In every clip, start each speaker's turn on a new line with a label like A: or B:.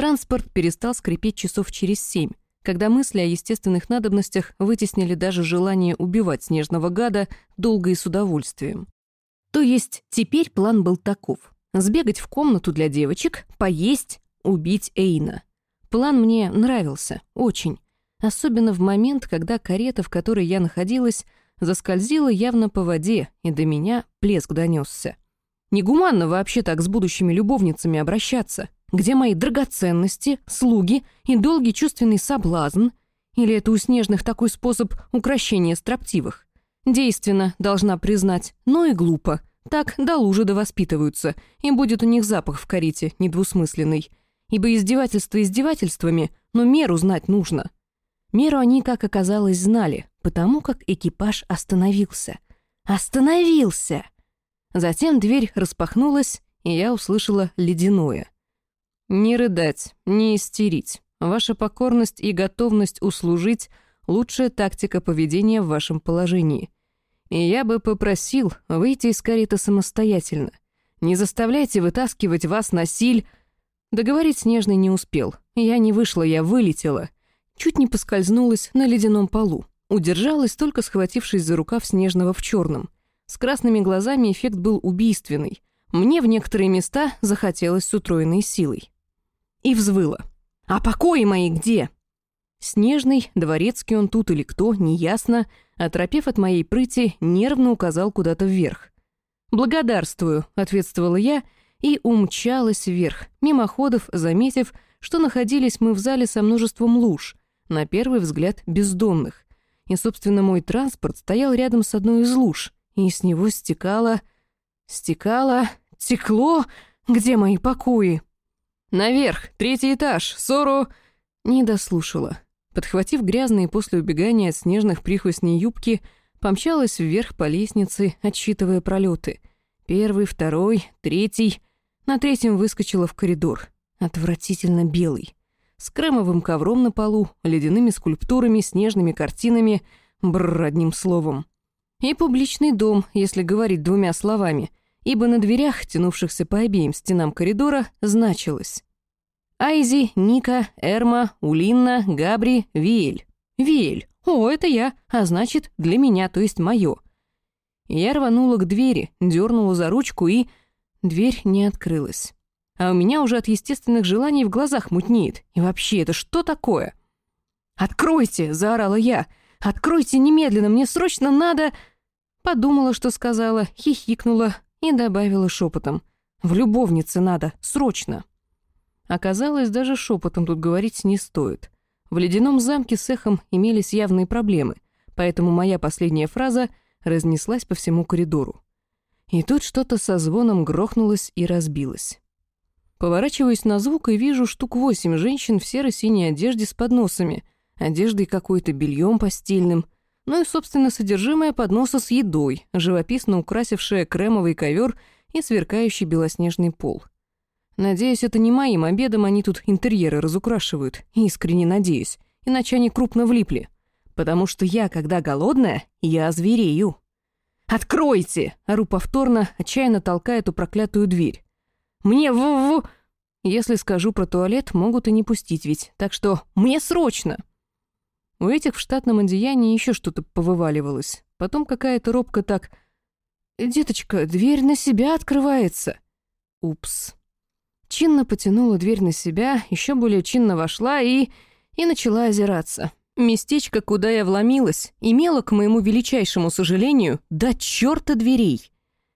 A: Транспорт перестал скрипеть часов через семь, когда мысли о естественных надобностях вытеснили даже желание убивать снежного гада долго и с удовольствием. То есть теперь план был таков. Сбегать в комнату для девочек, поесть, убить Эйна. План мне нравился, очень. Особенно в момент, когда карета, в которой я находилась, заскользила явно по воде, и до меня плеск донесся. Негуманно вообще так с будущими любовницами обращаться. Где мои драгоценности, слуги и долгий чувственный соблазн? Или это у снежных такой способ укращения строптивых? Действенно, должна признать, но и глупо. Так до лужи довоспитываются, и будет у них запах в карете недвусмысленный. Ибо издевательство издевательствами, но меру знать нужно. Меру они, как оказалось, знали, потому как экипаж остановился. Остановился! Затем дверь распахнулась, и я услышала ледяное. «Не рыдать, не истерить. Ваша покорность и готовность услужить — лучшая тактика поведения в вашем положении. И я бы попросил выйти из кареты самостоятельно. Не заставляйте вытаскивать вас на силь...» Договорить Снежный не успел. Я не вышла, я вылетела. Чуть не поскользнулась на ледяном полу. Удержалась, только схватившись за рукав Снежного в черном. С красными глазами эффект был убийственный. Мне в некоторые места захотелось с утроенной силой и взвыла. «А покои мои где?» Снежный, дворецкий он тут или кто, неясно, оторопев от моей прыти, нервно указал куда-то вверх. «Благодарствую», — ответствовала я и умчалась вверх, мимоходов заметив, что находились мы в зале со множеством луж, на первый взгляд бездонных. И, собственно, мой транспорт стоял рядом с одной из луж, и с него стекало... стекало... текло... Где мои покои? «Наверх! Третий этаж! Сору!» Не дослушала. Подхватив грязные после убегания от снежных прихвостней юбки, помчалась вверх по лестнице, отсчитывая пролеты. Первый, второй, третий. На третьем выскочила в коридор. Отвратительно белый. С кремовым ковром на полу, ледяными скульптурами, снежными картинами. Бррр, одним словом. И публичный дом, если говорить двумя словами — ибо на дверях, тянувшихся по обеим стенам коридора, значилось «Айзи, Ника, Эрма, Улинна, Габри, Виэль». «Виэль! О, это я, а значит, для меня, то есть моё». Я рванула к двери, дернула за ручку и... Дверь не открылась. А у меня уже от естественных желаний в глазах мутнеет. И вообще, это что такое? «Откройте!» — заорала я. «Откройте немедленно, мне срочно надо...» Подумала, что сказала, хихикнула, и добавила шепотом. «В любовнице надо, срочно!» Оказалось, даже шепотом тут говорить не стоит. В ледяном замке с эхом имелись явные проблемы, поэтому моя последняя фраза разнеслась по всему коридору. И тут что-то со звоном грохнулось и разбилось. Поворачиваюсь на звук и вижу штук восемь женщин в серо-синей одежде с подносами, одеждой какой-то бельем постельным — ну и, собственно, содержимое подноса с едой, живописно украсившее кремовый ковер и сверкающий белоснежный пол. Надеюсь, это не моим обедом они тут интерьеры разукрашивают, искренне надеюсь, иначе они крупно влипли. Потому что я, когда голодная, я зверею. «Откройте!» — ору повторно, отчаянно толкая эту проклятую дверь. «Мне в-в...» Если скажу про туалет, могут и не пустить ведь, так что «мне срочно!» У этих в штатном одеянии еще что-то повываливалось. Потом какая-то робка так... «Деточка, дверь на себя открывается!» Упс. Чинно потянула дверь на себя, еще более чинно вошла и... и начала озираться. Местечко, куда я вломилась, имело, к моему величайшему сожалению, до черта дверей.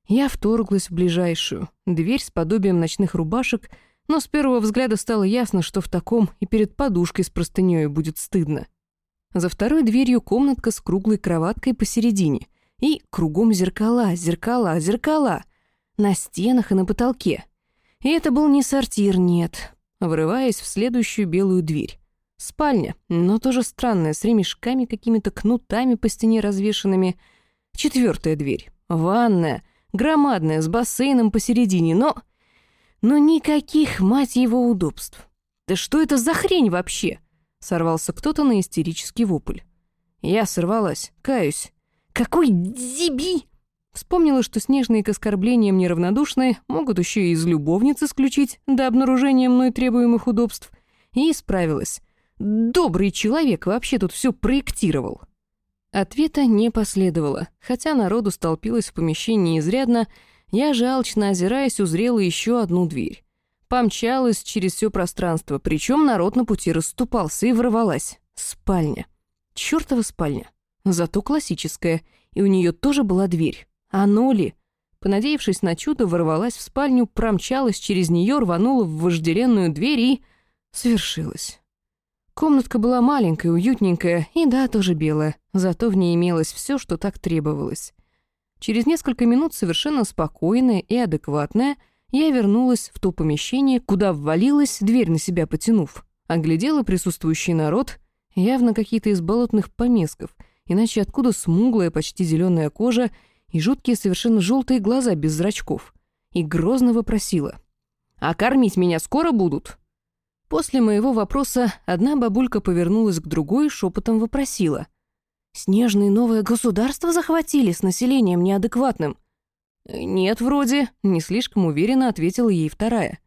A: Я вторглась в ближайшую, дверь с подобием ночных рубашек, но с первого взгляда стало ясно, что в таком и перед подушкой с простынёй будет стыдно. За второй дверью комнатка с круглой кроваткой посередине. И кругом зеркала, зеркала, зеркала. На стенах и на потолке. И это был не сортир, нет. Врываясь в следующую белую дверь. Спальня, но тоже странная, с ремешками какими-то кнутами по стене развешанными. Четвертая дверь. Ванная. Громадная, с бассейном посередине, но... Но никаких, мать его, удобств. Да что это за хрень вообще? Сорвался кто-то на истерический вопль. Я сорвалась, каюсь. «Какой деби!» Вспомнила, что снежные к оскорблениям неравнодушные могут еще и из любовниц исключить до обнаружения мной требуемых удобств, и исправилась. «Добрый человек вообще тут все проектировал». Ответа не последовало, хотя народу столпилось в помещении изрядно, я же алчно озираясь узрела еще одну дверь. Помчалась через все пространство, причем народ на пути расступался и ворвалась. Спальня. Чёртова спальня. Зато классическая, и у нее тоже была дверь. А Ноли, понадеявшись на чудо, ворвалась в спальню, промчалась через нее, рванула в вожделенную дверь и... свершилось. Комнатка была маленькая, уютненькая, и да, тоже белая, зато в ней имелось все, что так требовалось. Через несколько минут, совершенно спокойная и адекватная, я вернулась в то помещение, куда ввалилась, дверь на себя потянув. Оглядела присутствующий народ, явно какие-то из болотных помесков, иначе откуда смуглая, почти зеленая кожа и жуткие совершенно желтые глаза без зрачков, и грозно вопросила. «А кормить меня скоро будут?» После моего вопроса одна бабулька повернулась к другой и шепотом вопросила. «Снежные новое государство захватили с населением неадекватным?» «Нет, вроде», — не слишком уверенно ответила ей вторая.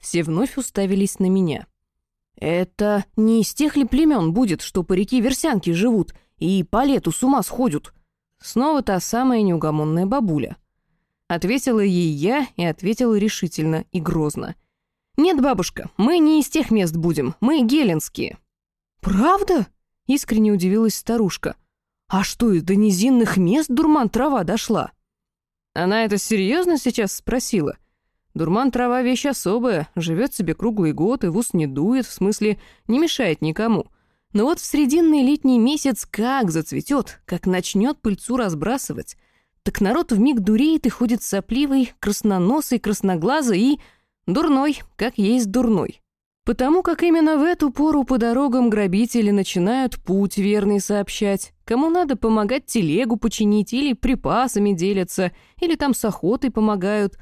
A: Все вновь уставились на меня. «Это не из тех ли племен будет, что по реке Версянки живут и по лету с ума сходят?» Снова та самая неугомонная бабуля. Ответила ей я и ответила решительно и грозно — «Нет, бабушка, мы не из тех мест будем, мы геленские». «Правда?» — искренне удивилась старушка. «А что, из до низинных мест дурман трава дошла?» Она это серьезно сейчас спросила. Дурман трава вещь особая, живет себе круглый год и в ус не дует, в смысле не мешает никому. Но вот в срединный летний месяц как зацветет, как начнет пыльцу разбрасывать. Так народ вмиг дуреет и ходит сопливый, красноносый, красноглазый и Дурной, как есть дурной. Потому как именно в эту пору по дорогам грабители начинают путь верный сообщать. Кому надо помогать телегу починить, или припасами делятся, или там с охотой помогают.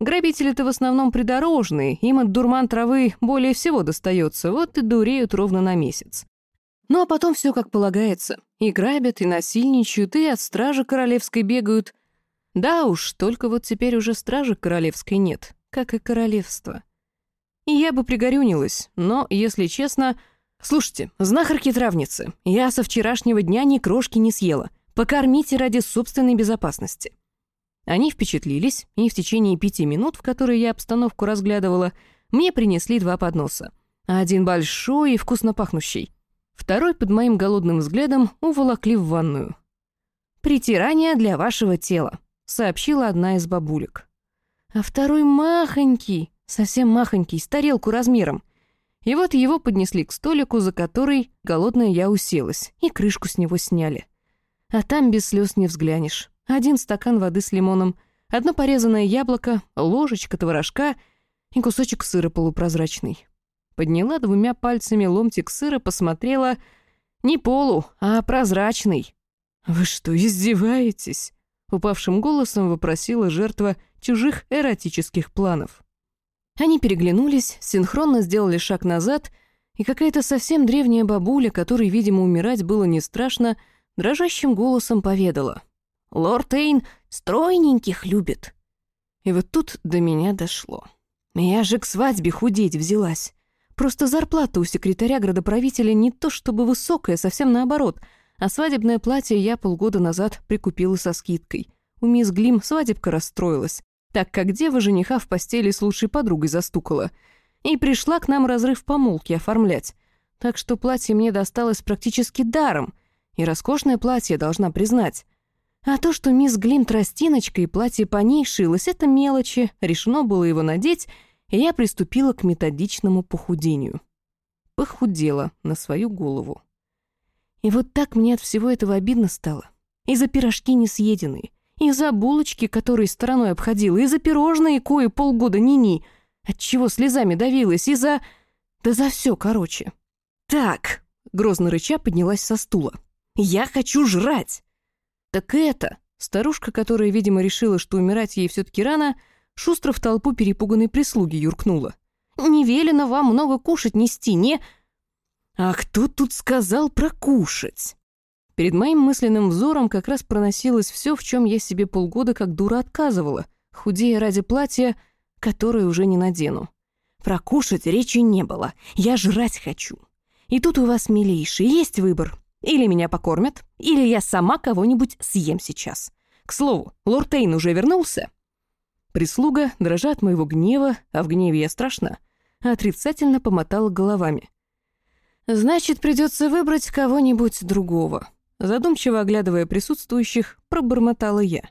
A: Грабители-то в основном придорожные, им от дурман травы более всего достается, вот и дуреют ровно на месяц. Ну а потом все как полагается. И грабят, и насильничают, и от стражи королевской бегают. Да уж, только вот теперь уже стражи королевской нет как и королевство. И я бы пригорюнилась, но, если честно... Слушайте, знахарки-травницы, я со вчерашнего дня ни крошки не съела. Покормите ради собственной безопасности. Они впечатлились, и в течение пяти минут, в которые я обстановку разглядывала, мне принесли два подноса. Один большой и вкусно пахнущий. Второй под моим голодным взглядом уволокли в ванную. «Притирание для вашего тела», — сообщила одна из бабулек а второй махонький, совсем махонький, с тарелку размером. И вот его поднесли к столику, за который голодная я уселась, и крышку с него сняли. А там без слез не взглянешь. Один стакан воды с лимоном, одно порезанное яблоко, ложечка творожка и кусочек сыра полупрозрачный. Подняла двумя пальцами ломтик сыра, посмотрела не полу, а прозрачный. «Вы что, издеваетесь?» Упавшим голосом вопросила жертва чужих эротических планов. Они переглянулись, синхронно сделали шаг назад, и какая-то совсем древняя бабуля, которой, видимо, умирать было не страшно, дрожащим голосом поведала. «Лорд Эйн стройненьких любит». И вот тут до меня дошло. Я же к свадьбе худеть взялась. Просто зарплата у секретаря градоправителя не то чтобы высокая, совсем наоборот, а свадебное платье я полгода назад прикупила со скидкой. У мисс Глим свадебка расстроилась так как дева жениха в постели с лучшей подругой застукала, и пришла к нам разрыв помолвки оформлять. Так что платье мне досталось практически даром, и роскошное платье, должна признать. А то, что мисс Глим тростиночка и платье по ней шилось, это мелочи, решено было его надеть, и я приступила к методичному похудению. Похудела на свою голову. И вот так мне от всего этого обидно стало. И за пирожки несъеденные, и за булочки, которые стороной обходила, и за пирожные, кое полгода ни-ни, отчего слезами давилась, и за... Да за все, короче. «Так», — грозно рыча поднялась со стула, — «я хочу жрать!» «Так это...» Старушка, которая, видимо, решила, что умирать ей все-таки рано, шустро в толпу перепуганной прислуги юркнула. «Не велено вам много кушать нести, не...» «А кто тут сказал про кушать?» Перед моим мысленным взором как раз проносилось все, в чем я себе полгода как дура отказывала, худея ради платья, которое уже не надену. Про кушать речи не было. Я жрать хочу. И тут у вас, милейший, есть выбор. Или меня покормят, или я сама кого-нибудь съем сейчас. К слову, лорд Тейн уже вернулся?» Прислуга, дрожа от моего гнева, а в гневе я страшна, отрицательно помотала головами. «Значит, придется выбрать кого-нибудь другого», задумчиво оглядывая присутствующих, пробормотала я.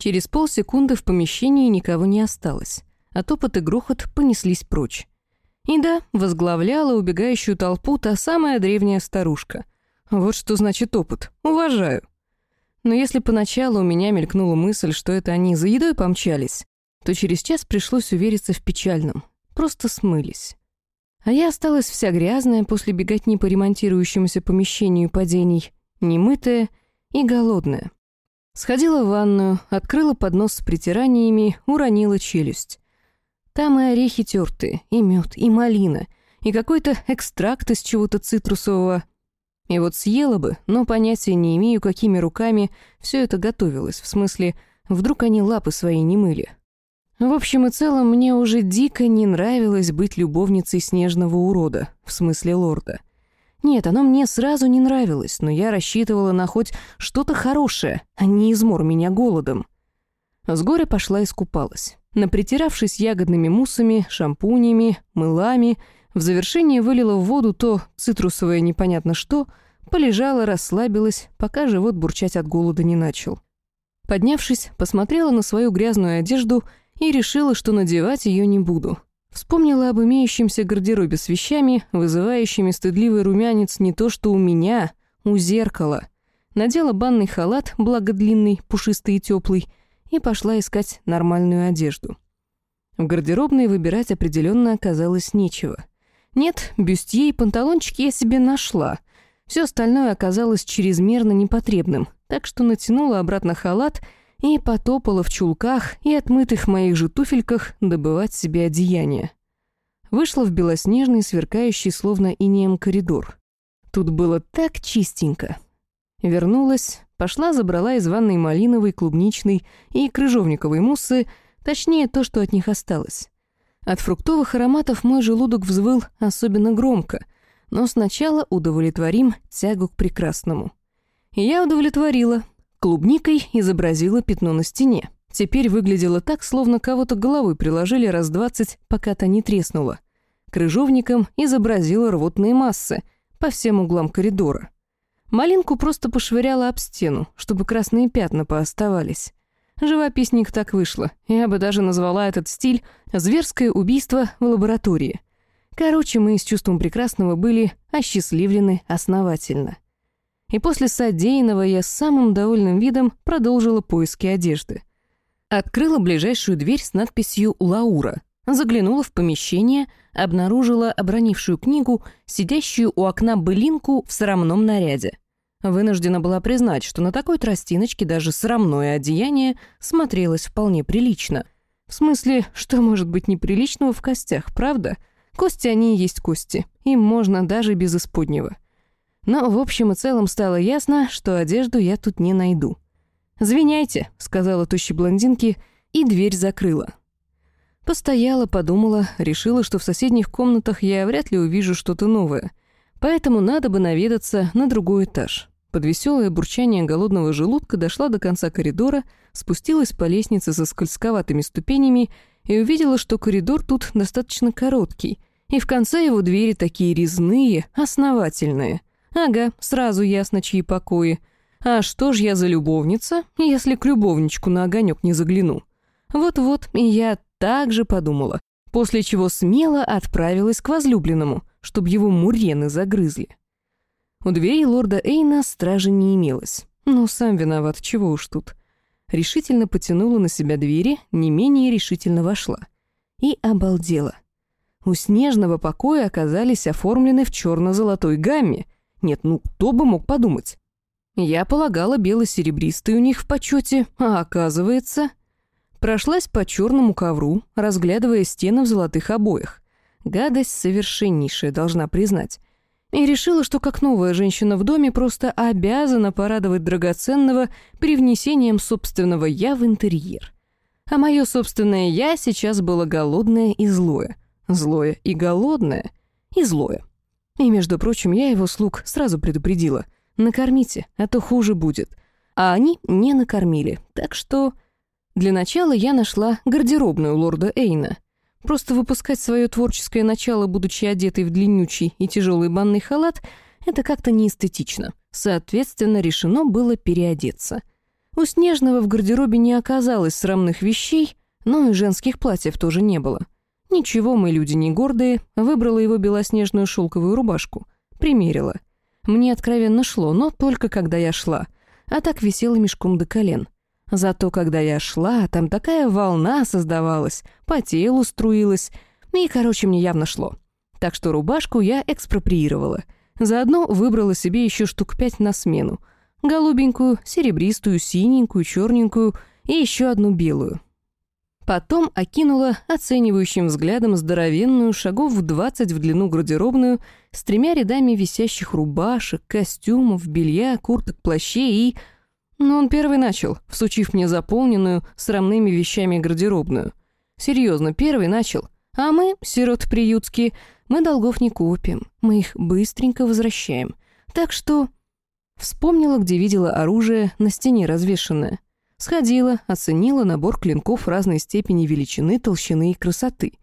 A: Через полсекунды в помещении никого не осталось, а топот и грохот понеслись прочь. И да, возглавляла убегающую толпу та самая древняя старушка. Вот что значит опыт. Уважаю. Но если поначалу у меня мелькнула мысль, что это они за едой помчались, то через час пришлось увериться в печальном. Просто смылись. А я осталась вся грязная после беготни по ремонтирующемуся помещению падений, немытая и голодная. Сходила в ванную, открыла поднос с притираниями, уронила челюсть. Там и орехи тертые, и мед, и малина, и какой-то экстракт из чего-то цитрусового. И вот съела бы, но понятия не имею, какими руками все это готовилось, в смысле, вдруг они лапы свои не мыли. В общем и целом, мне уже дико не нравилось быть любовницей снежного урода, в смысле лорда. Нет, оно мне сразу не нравилось, но я рассчитывала на хоть что-то хорошее, а не измор меня голодом. С горя пошла искупалась. Напритиравшись ягодными муссами, шампунями, мылами, в завершение вылила в воду то цитрусовое непонятно что, полежала, расслабилась, пока живот бурчать от голода не начал. Поднявшись, посмотрела на свою грязную одежду и решила, что надевать ее не буду. Вспомнила об имеющемся гардеробе с вещами, вызывающими стыдливый румянец не то что у меня, у зеркала. Надела банный халат, благо длинный, пушистый и теплый, и пошла искать нормальную одежду. В гардеробной выбирать определенно оказалось нечего. Нет, бюстье и панталончики я себе нашла. Все остальное оказалось чрезмерно непотребным, так что натянула обратно халат — и потопала в чулках и отмытых моих же туфельках добывать себе одеяние. Вышла в белоснежный, сверкающий словно инеем коридор. Тут было так чистенько. Вернулась, пошла, забрала из ванной малиновой, клубничной и крыжовниковой муссы, точнее то, что от них осталось. От фруктовых ароматов мой желудок взвыл особенно громко, но сначала удовлетворим тягу к прекрасному. Я удовлетворила, Клубникой изобразила пятно на стене. Теперь выглядело так, словно кого-то головой приложили раз двадцать, пока та не треснула. Крыжовником изобразила рвотные массы по всем углам коридора. Малинку просто пошвыряла об стену, чтобы красные пятна пооставались. Живописник так вышло. Я бы даже назвала этот стиль «зверское убийство в лаборатории». Короче, мы с чувством прекрасного были осчастливлены основательно и после содеянного я с самым довольным видом продолжила поиски одежды. Открыла ближайшую дверь с надписью «Лаура», заглянула в помещение, обнаружила обронившую книгу, сидящую у окна былинку в срамном наряде. Вынуждена была признать, что на такой тростиночке даже срамное одеяние смотрелось вполне прилично. В смысле, что может быть неприличного в костях, правда? Кости они и есть кости, им можно даже без исподнего. Но в общем и целом стало ясно, что одежду я тут не найду. «Звиняйте», — сказала тощей блондинке, и дверь закрыла. Постояла, подумала, решила, что в соседних комнатах я вряд ли увижу что-то новое, поэтому надо бы наведаться на другой этаж. Под веселое бурчание голодного желудка дошла до конца коридора, спустилась по лестнице со скользковатыми ступенями и увидела, что коридор тут достаточно короткий, и в конце его двери такие резные, основательные — Ага, сразу ясно, чьи покои. А что ж я за любовница, если к любовничку на огонек не загляну? Вот-вот, и я так же подумала, после чего смело отправилась к возлюбленному, чтобы его мурены загрызли. У дверей лорда Эйна стражи не имелось. Ну, сам виноват, чего уж тут. Решительно потянула на себя двери, не менее решительно вошла. И обалдела. У снежного покоя оказались оформлены в черно-золотой гамме — нет, ну кто бы мог подумать? Я полагала бело-серебристый у них в почете, а оказывается... Прошлась по черному ковру, разглядывая стены в золотых обоях. Гадость совершеннейшая, должна признать. И решила, что как новая женщина в доме просто обязана порадовать драгоценного привнесением собственного «я» в интерьер. А мое собственное «я» сейчас было голодное и злое. Злое и голодное, и злое. И, между прочим, я его слуг сразу предупредила. Накормите, а то хуже будет. А они не накормили, так что... Для начала я нашла гардеробную лорда Эйна. Просто выпускать свое творческое начало, будучи одетой в длиннючий и тяжелый банный халат, это как-то неэстетично. Соответственно, решено было переодеться. У Снежного в гардеробе не оказалось срамных вещей, но и женских платьев тоже не было. Ничего, мы люди не гордые, выбрала его белоснежную шелковую рубашку. Примерила. Мне откровенно шло, но только когда я шла. А так висела мешком до колен. Зато когда я шла, там такая волна создавалась, по телу струилась, и, короче, мне явно шло. Так что рубашку я экспроприировала. Заодно выбрала себе еще штук пять на смену. Голубенькую, серебристую, синенькую, черненькую и еще одну белую. Потом окинула оценивающим взглядом здоровенную, шагов в двадцать в длину гардеробную, с тремя рядами висящих рубашек, костюмов, белья, курток, плащей и но он первый начал, всучив мне заполненную срамными вещами гардеробную. Серьезно, первый начал. А мы, сирот приютские, мы долгов не копим, мы их быстренько возвращаем. Так что... Вспомнила, где видела оружие на стене развешенное. Сходила, оценила набор клинков разной степени величины, толщины и красоты.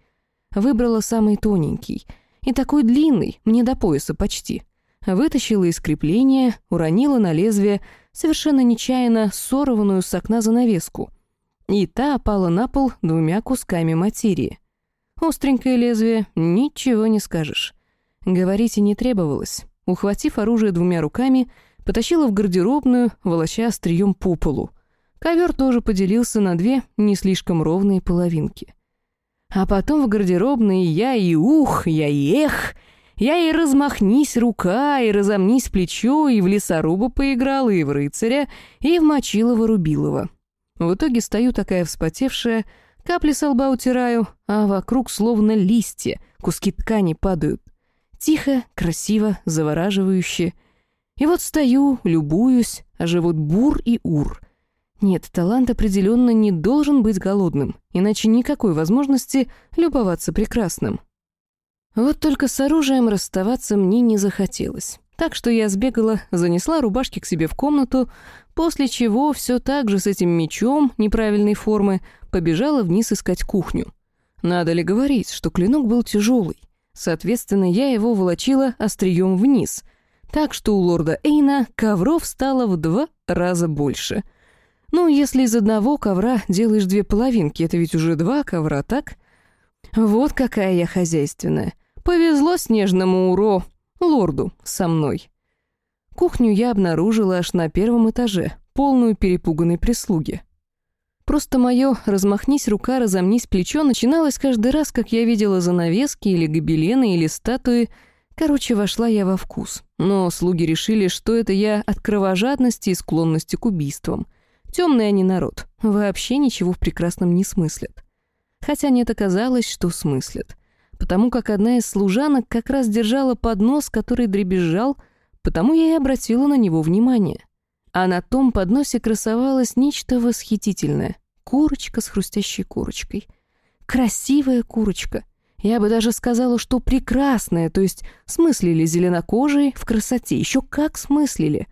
A: Выбрала самый тоненький. И такой длинный, мне до пояса почти. Вытащила из крепления, уронила на лезвие, совершенно нечаянно сорванную с окна занавеску. И та опала на пол двумя кусками материи. Остренькое лезвие, ничего не скажешь. Говорить и не требовалось. Ухватив оружие двумя руками, потащила в гардеробную, волоча острием по полу. Ковер тоже поделился на две не слишком ровные половинки. А потом в гардеробной я и ух, я и эх, я и размахнись рука, и разомнись плечо, и в лесоруба поиграла, и в рыцаря, и в Мочилова-Рубилова. В итоге стою такая вспотевшая, капли со лба утираю, а вокруг словно листья, куски ткани падают. Тихо, красиво, завораживающе. И вот стою, любуюсь, а живут бур и ур. Нет, талант определенно не должен быть голодным, иначе никакой возможности любоваться прекрасным. Вот только с оружием расставаться мне не захотелось. Так что я сбегала, занесла рубашки к себе в комнату, после чего все так же с этим мечом неправильной формы побежала вниз искать кухню. Надо ли говорить, что клинок был тяжелый? Соответственно, я его волочила острием вниз, так что у лорда Эйна ковров стало в два раза больше. Ну, если из одного ковра делаешь две половинки, это ведь уже два ковра, так? Вот какая я хозяйственная. Повезло снежному уро, лорду, со мной. Кухню я обнаружила аж на первом этаже, полную перепуганной прислуги. Просто мое «размахнись рука, разомнись плечо» начиналось каждый раз, как я видела занавески или гобелены или статуи. Короче, вошла я во вкус. Но слуги решили, что это я от кровожадности и склонности к убийствам. Темный они народ, вообще ничего в прекрасном не смыслят. Хотя нет, оказалось, что смыслят потому как одна из служанок как раз держала поднос, который дребезжал, потому я и обратила на него внимание. А на том подносе красовалось нечто восхитительное. Курочка с хрустящей курочкой. Красивая курочка. Я бы даже сказала, что прекрасная, то есть смыслили зеленокожие в красоте, еще как смыслили.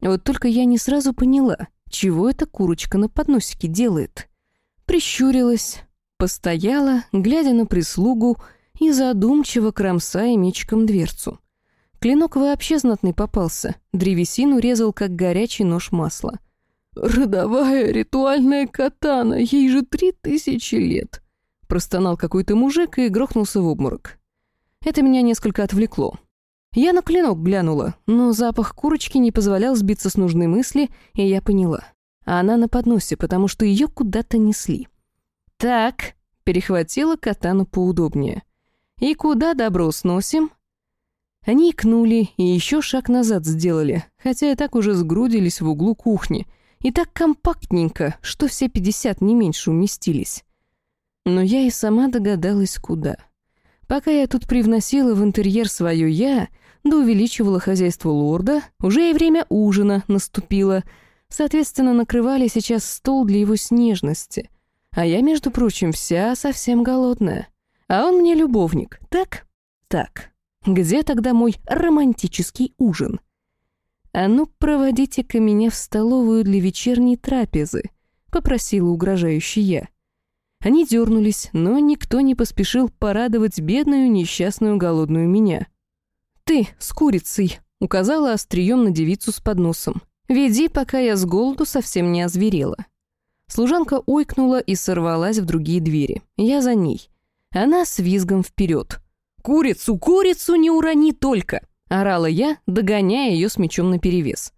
A: Вот только я не сразу поняла, чего эта курочка на подносике делает. Прищурилась, постояла, глядя на прислугу, и задумчиво кромсая мечиком дверцу. Клинок вообще знатный попался, древесину резал, как горячий нож масла. «Родовая ритуальная катана, ей же три тысячи лет!» Простонал какой-то мужик и грохнулся в обморок. Это меня несколько отвлекло. Я на клинок глянула, но запах курочки не позволял сбиться с нужной мысли, и я поняла. А она на подносе, потому что ее куда-то несли. «Так», — перехватила катану поудобнее. «И куда добро сносим?» Они икнули и еще шаг назад сделали, хотя и так уже сгрудились в углу кухни, и так компактненько, что все пятьдесят не меньше уместились. Но я и сама догадалась, куда. Пока я тут привносила в интерьер свое «я», да увеличивала хозяйство лорда, уже и время ужина наступило. Соответственно, накрывали сейчас стол для его снежности. А я, между прочим, вся совсем голодная. А он мне любовник, так? Так. Где тогда мой романтический ужин? А ну, проводите-ка меня в столовую для вечерней трапезы, попросила угрожающий я. Они дернулись, но никто не поспешил порадовать бедную несчастную голодную меня. «Ты с курицей», — указала острием на девицу с подносом. «Веди, пока я с голоду совсем не озверела». Служанка ойкнула и сорвалась в другие двери. Я за ней. Она с визгом вперед. «Курицу, курицу не урони только!» — орала я, догоняя ее с мечом наперевес.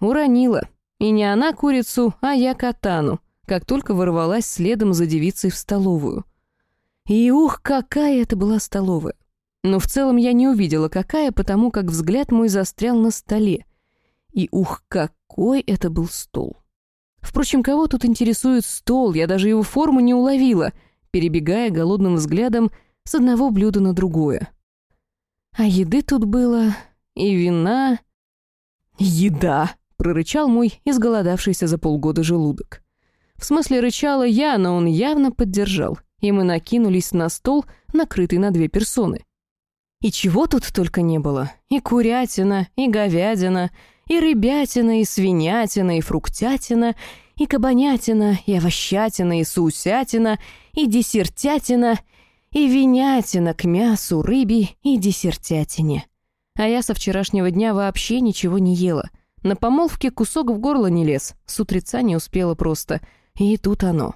A: Уронила. И не она курицу, а я катану, как только ворвалась следом за девицей в столовую. И ух, какая это была столовая! Но в целом я не увидела, какая, потому как взгляд мой застрял на столе. И ух, какой это был стол! Впрочем, кого тут интересует стол, я даже его форму не уловила, перебегая голодным взглядом с одного блюда на другое. А еды тут было, и вина... «Еда!» — прорычал мой изголодавшийся за полгода желудок. В смысле рычала я, но он явно поддержал, и мы накинулись на стол, накрытый на две персоны. И чего тут только не было. И курятина, и говядина, и рыбятина, и свинятина, и фруктятина, и кабанятина, и овощатина, и сусятина, и десертятина, и винятина к мясу, рыбе и десертятине. А я со вчерашнего дня вообще ничего не ела. На помолвке кусок в горло не лез, с утреца не успела просто. И тут оно.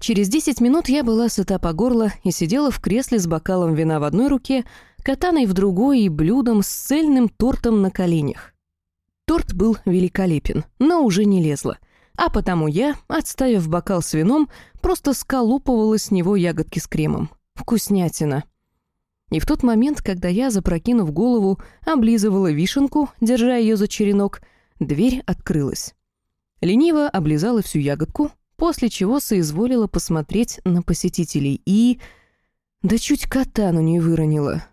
A: Через десять минут я была сыта по горло и сидела в кресле с бокалом вина в одной руке, катаной в другой и блюдом с цельным тортом на коленях. Торт был великолепен, но уже не лезло. А потому я, отставив бокал с вином, просто сколупывала с него ягодки с кремом. Вкуснятина. И в тот момент, когда я, запрокинув голову, облизывала вишенку, держа ее за черенок, дверь открылась. Лениво облизала всю ягодку, после чего соизволила посмотреть на посетителей и... Да чуть катану не выронила.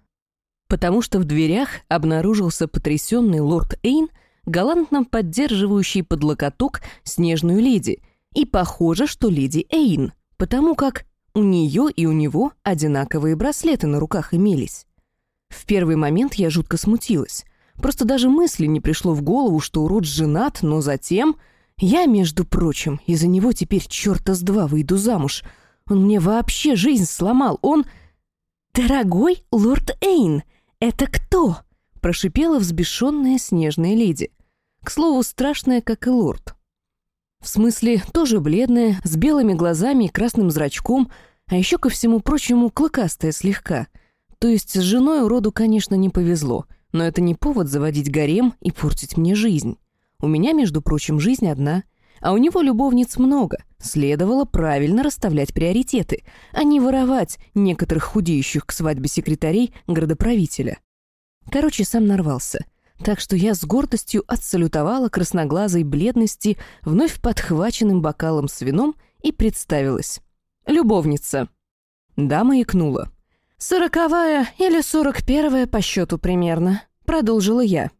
A: Потому что в дверях обнаружился потрясенный лорд Эйн — галантно поддерживающий под локоток снежную леди. И похоже, что леди Эйн, потому как у нее и у него одинаковые браслеты на руках имелись. В первый момент я жутко смутилась. Просто даже мысли не пришло в голову, что урод женат, но затем... Я, между прочим, из-за него теперь черта с два выйду замуж. Он мне вообще жизнь сломал. Он... «Дорогой лорд Эйн, это кто?» Прошипела взбешенная снежная леди. К слову, страшная, как и лорд. В смысле, тоже бледная, с белыми глазами и красным зрачком, а еще ко всему прочему клыкастая слегка. То есть с женой уроду, конечно, не повезло, но это не повод заводить гарем и портить мне жизнь. У меня, между прочим, жизнь одна, а у него любовниц много. Следовало правильно расставлять приоритеты, а не воровать некоторых худеющих к свадьбе секретарей градоправителя. Короче, сам нарвался. Так что я с гордостью отсалютовала красноглазой бледности вновь подхваченным бокалом с вином и представилась. «Любовница». Дама икнула. «Сороковая или сорок первая по счету примерно», — продолжила я.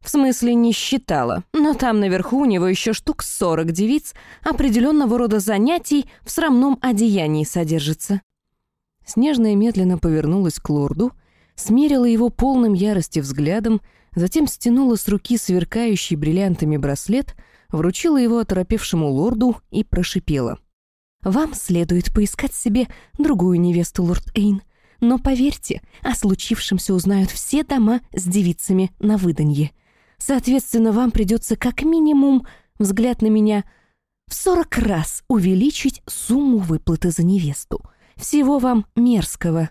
A: В смысле, не считала, но там наверху у него еще штук сорок девиц определенного рода занятий в срамном одеянии содержится. Снежная медленно повернулась к лорду, смерила его полным ярости взглядом, затем стянула с руки сверкающий бриллиантами браслет, вручила его оторопевшему лорду и прошипела. «Вам следует поискать себе другую невесту, лорд Эйн. Но поверьте, о случившемся узнают все дома с девицами на выданье. Соответственно, вам придется как минимум, взгляд на меня, в сорок раз увеличить сумму выплаты за невесту. Всего вам мерзкого»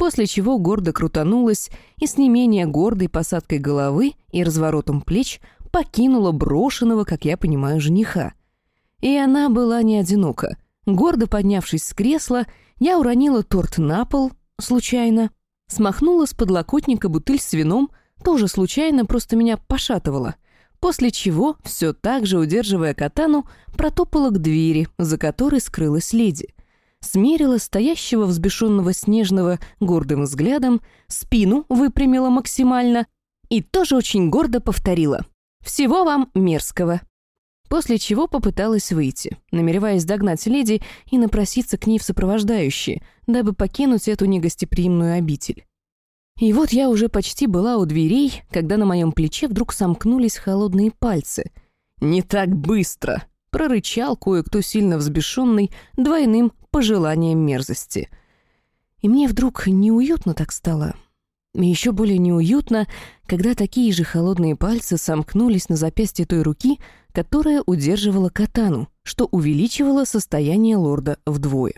A: после чего гордо крутанулась и с не менее гордой посадкой головы и разворотом плеч покинула брошенного, как я понимаю, жениха. И она была не одинока. Гордо поднявшись с кресла, я уронила торт на пол, случайно, смахнула с подлокотника бутыль с вином, тоже случайно, просто меня пошатывала, после чего, все так же удерживая катану, протопала к двери, за которой скрылась леди — смерила стоящего взбешенного снежного гордым взглядом, спину выпрямила максимально и тоже очень гордо повторила. «Всего вам мерзкого». после чего попыталась выйти, намереваясь догнать леди и напроситься к ней в сопровождающие, дабы покинуть эту негостеприимную обитель. И вот я уже почти была у дверей, когда на моем плече вдруг сомкнулись холодные пальцы. «Не так быстро!» — прорычал кое-кто сильно взбешенный двойным пожеланием мерзости. И мне вдруг неуютно так стало. И еще более неуютно, когда такие же холодные пальцы сомкнулись на запястье той руки, которая удерживала катану, что увеличивало состояние лорда вдвое.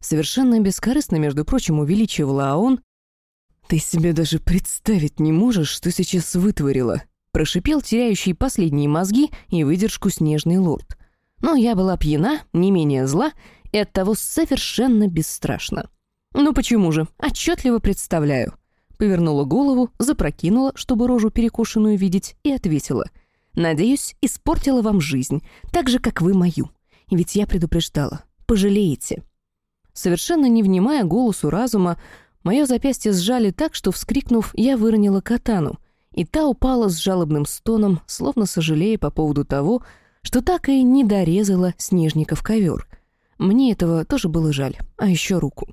A: Совершенно бескорыстно, между прочим, увеличивала, а он... «Ты себе даже представить не можешь, что сейчас вытворила», прошипел теряющий последние мозги и выдержку снежный лорд. Но я была пьяна, не менее зла, и оттого совершенно бесстрашна. «Ну почему же? Отчетливо представляю». Повернула голову, запрокинула, чтобы рожу перекушенную видеть, и ответила — Надеюсь, испортила вам жизнь, так же, как вы мою. Ведь я предупреждала. Пожалеете». Совершенно не внимая голосу разума, мое запястье сжали так, что, вскрикнув, я выронила катану, и та упала с жалобным стоном, словно сожалея по поводу того, что так и не дорезала снежников ковер. Мне этого тоже было жаль, а еще руку.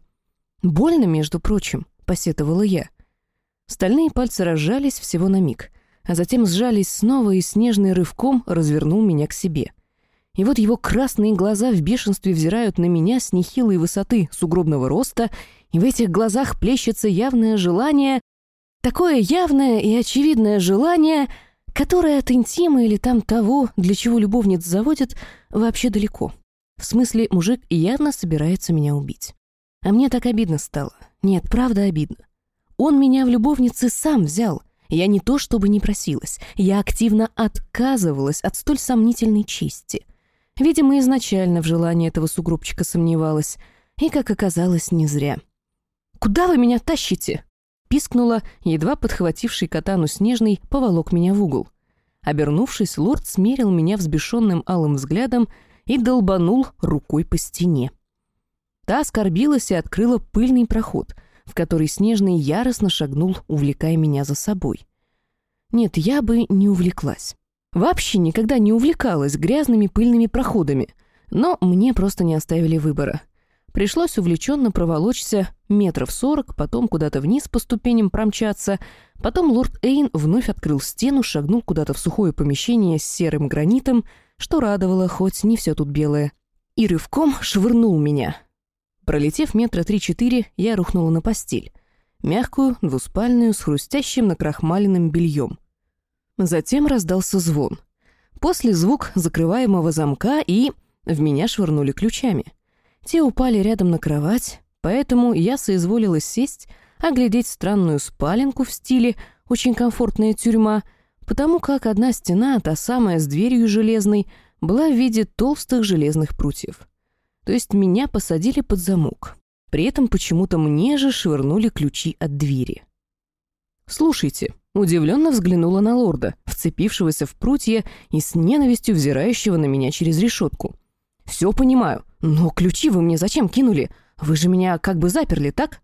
A: «Больно, между прочим», — посетовала я. Стальные пальцы разжались всего на миг — а затем сжались снова и снежный рывком развернул меня к себе. И вот его красные глаза в бешенстве взирают на меня с нехилой высоты сугробного роста, и в этих глазах плещется явное желание, такое явное и очевидное желание, которое от интима или там того, для чего любовниц заводят, вообще далеко. В смысле, мужик явно собирается меня убить. А мне так обидно стало. Нет, правда обидно. Он меня в любовнице сам взял — я не то чтобы не просилась, я активно отказывалась от столь сомнительной чести. Видимо, изначально в желании этого сугробчика сомневалась, и, как оказалось, не зря. «Куда вы меня тащите?» Пискнула, едва подхвативший катану снежный, поволок меня в угол. Обернувшись, лорд смерил меня взбешенным алым взглядом и долбанул рукой по стене. Та оскорбилась и открыла пыльный проход — в который Снежный яростно шагнул, увлекая меня за собой. Нет, я бы не увлеклась. Вообще никогда не увлекалась грязными пыльными проходами, но мне просто не оставили выбора. Пришлось увлеченно проволочься метров сорок, потом куда-то вниз по ступеням промчаться, потом лорд Эйн вновь открыл стену, шагнул куда-то в сухое помещение с серым гранитом, что радовало, хоть не все тут белое, и рывком швырнул меня — Пролетев метра три-четыре, я рухнула на постель. Мягкую, двуспальную, с хрустящим накрахмаленным бельем. Затем раздался звон. После звук закрываемого замка и... В меня швырнули ключами. Те упали рядом на кровать, поэтому я соизволила сесть, оглядеть странную спаленку в стиле «очень комфортная тюрьма», потому как одна стена, та самая с дверью железной, была в виде толстых железных прутьев. То есть меня посадили под замок. При этом почему-то мне же швырнули ключи от двери. «Слушайте», — удивленно взглянула на лорда, вцепившегося в прутья и с ненавистью взирающего на меня через решетку. «Все понимаю, но ключи вы мне зачем кинули? Вы же меня как бы заперли, так?»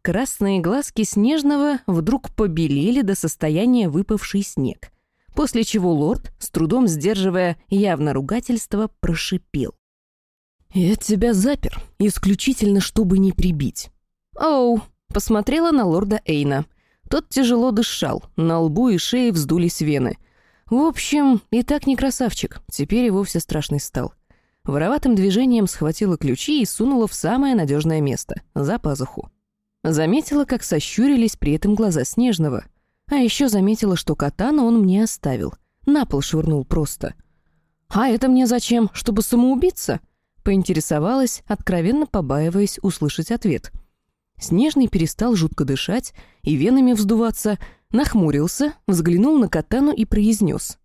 A: Красные глазки Снежного вдруг побелели до состояния выпавший снег, после чего лорд, с трудом сдерживая явно ругательство, прошипел. «Я тебя запер, исключительно чтобы не прибить». «Оу», — посмотрела на лорда Эйна. Тот тяжело дышал, на лбу и шее вздулись вены. В общем, и так не красавчик, теперь и вовсе страшный стал. Вороватым движением схватила ключи и сунула в самое надежное место — за пазуху. Заметила, как сощурились при этом глаза Снежного. А еще заметила, что катану он мне оставил. На пол швырнул просто. «А это мне зачем? Чтобы самоубиться?» Поинтересовалась, откровенно побаиваясь услышать ответ. Снежный перестал жутко дышать и венами вздуваться, нахмурился, взглянул на катану и произнес.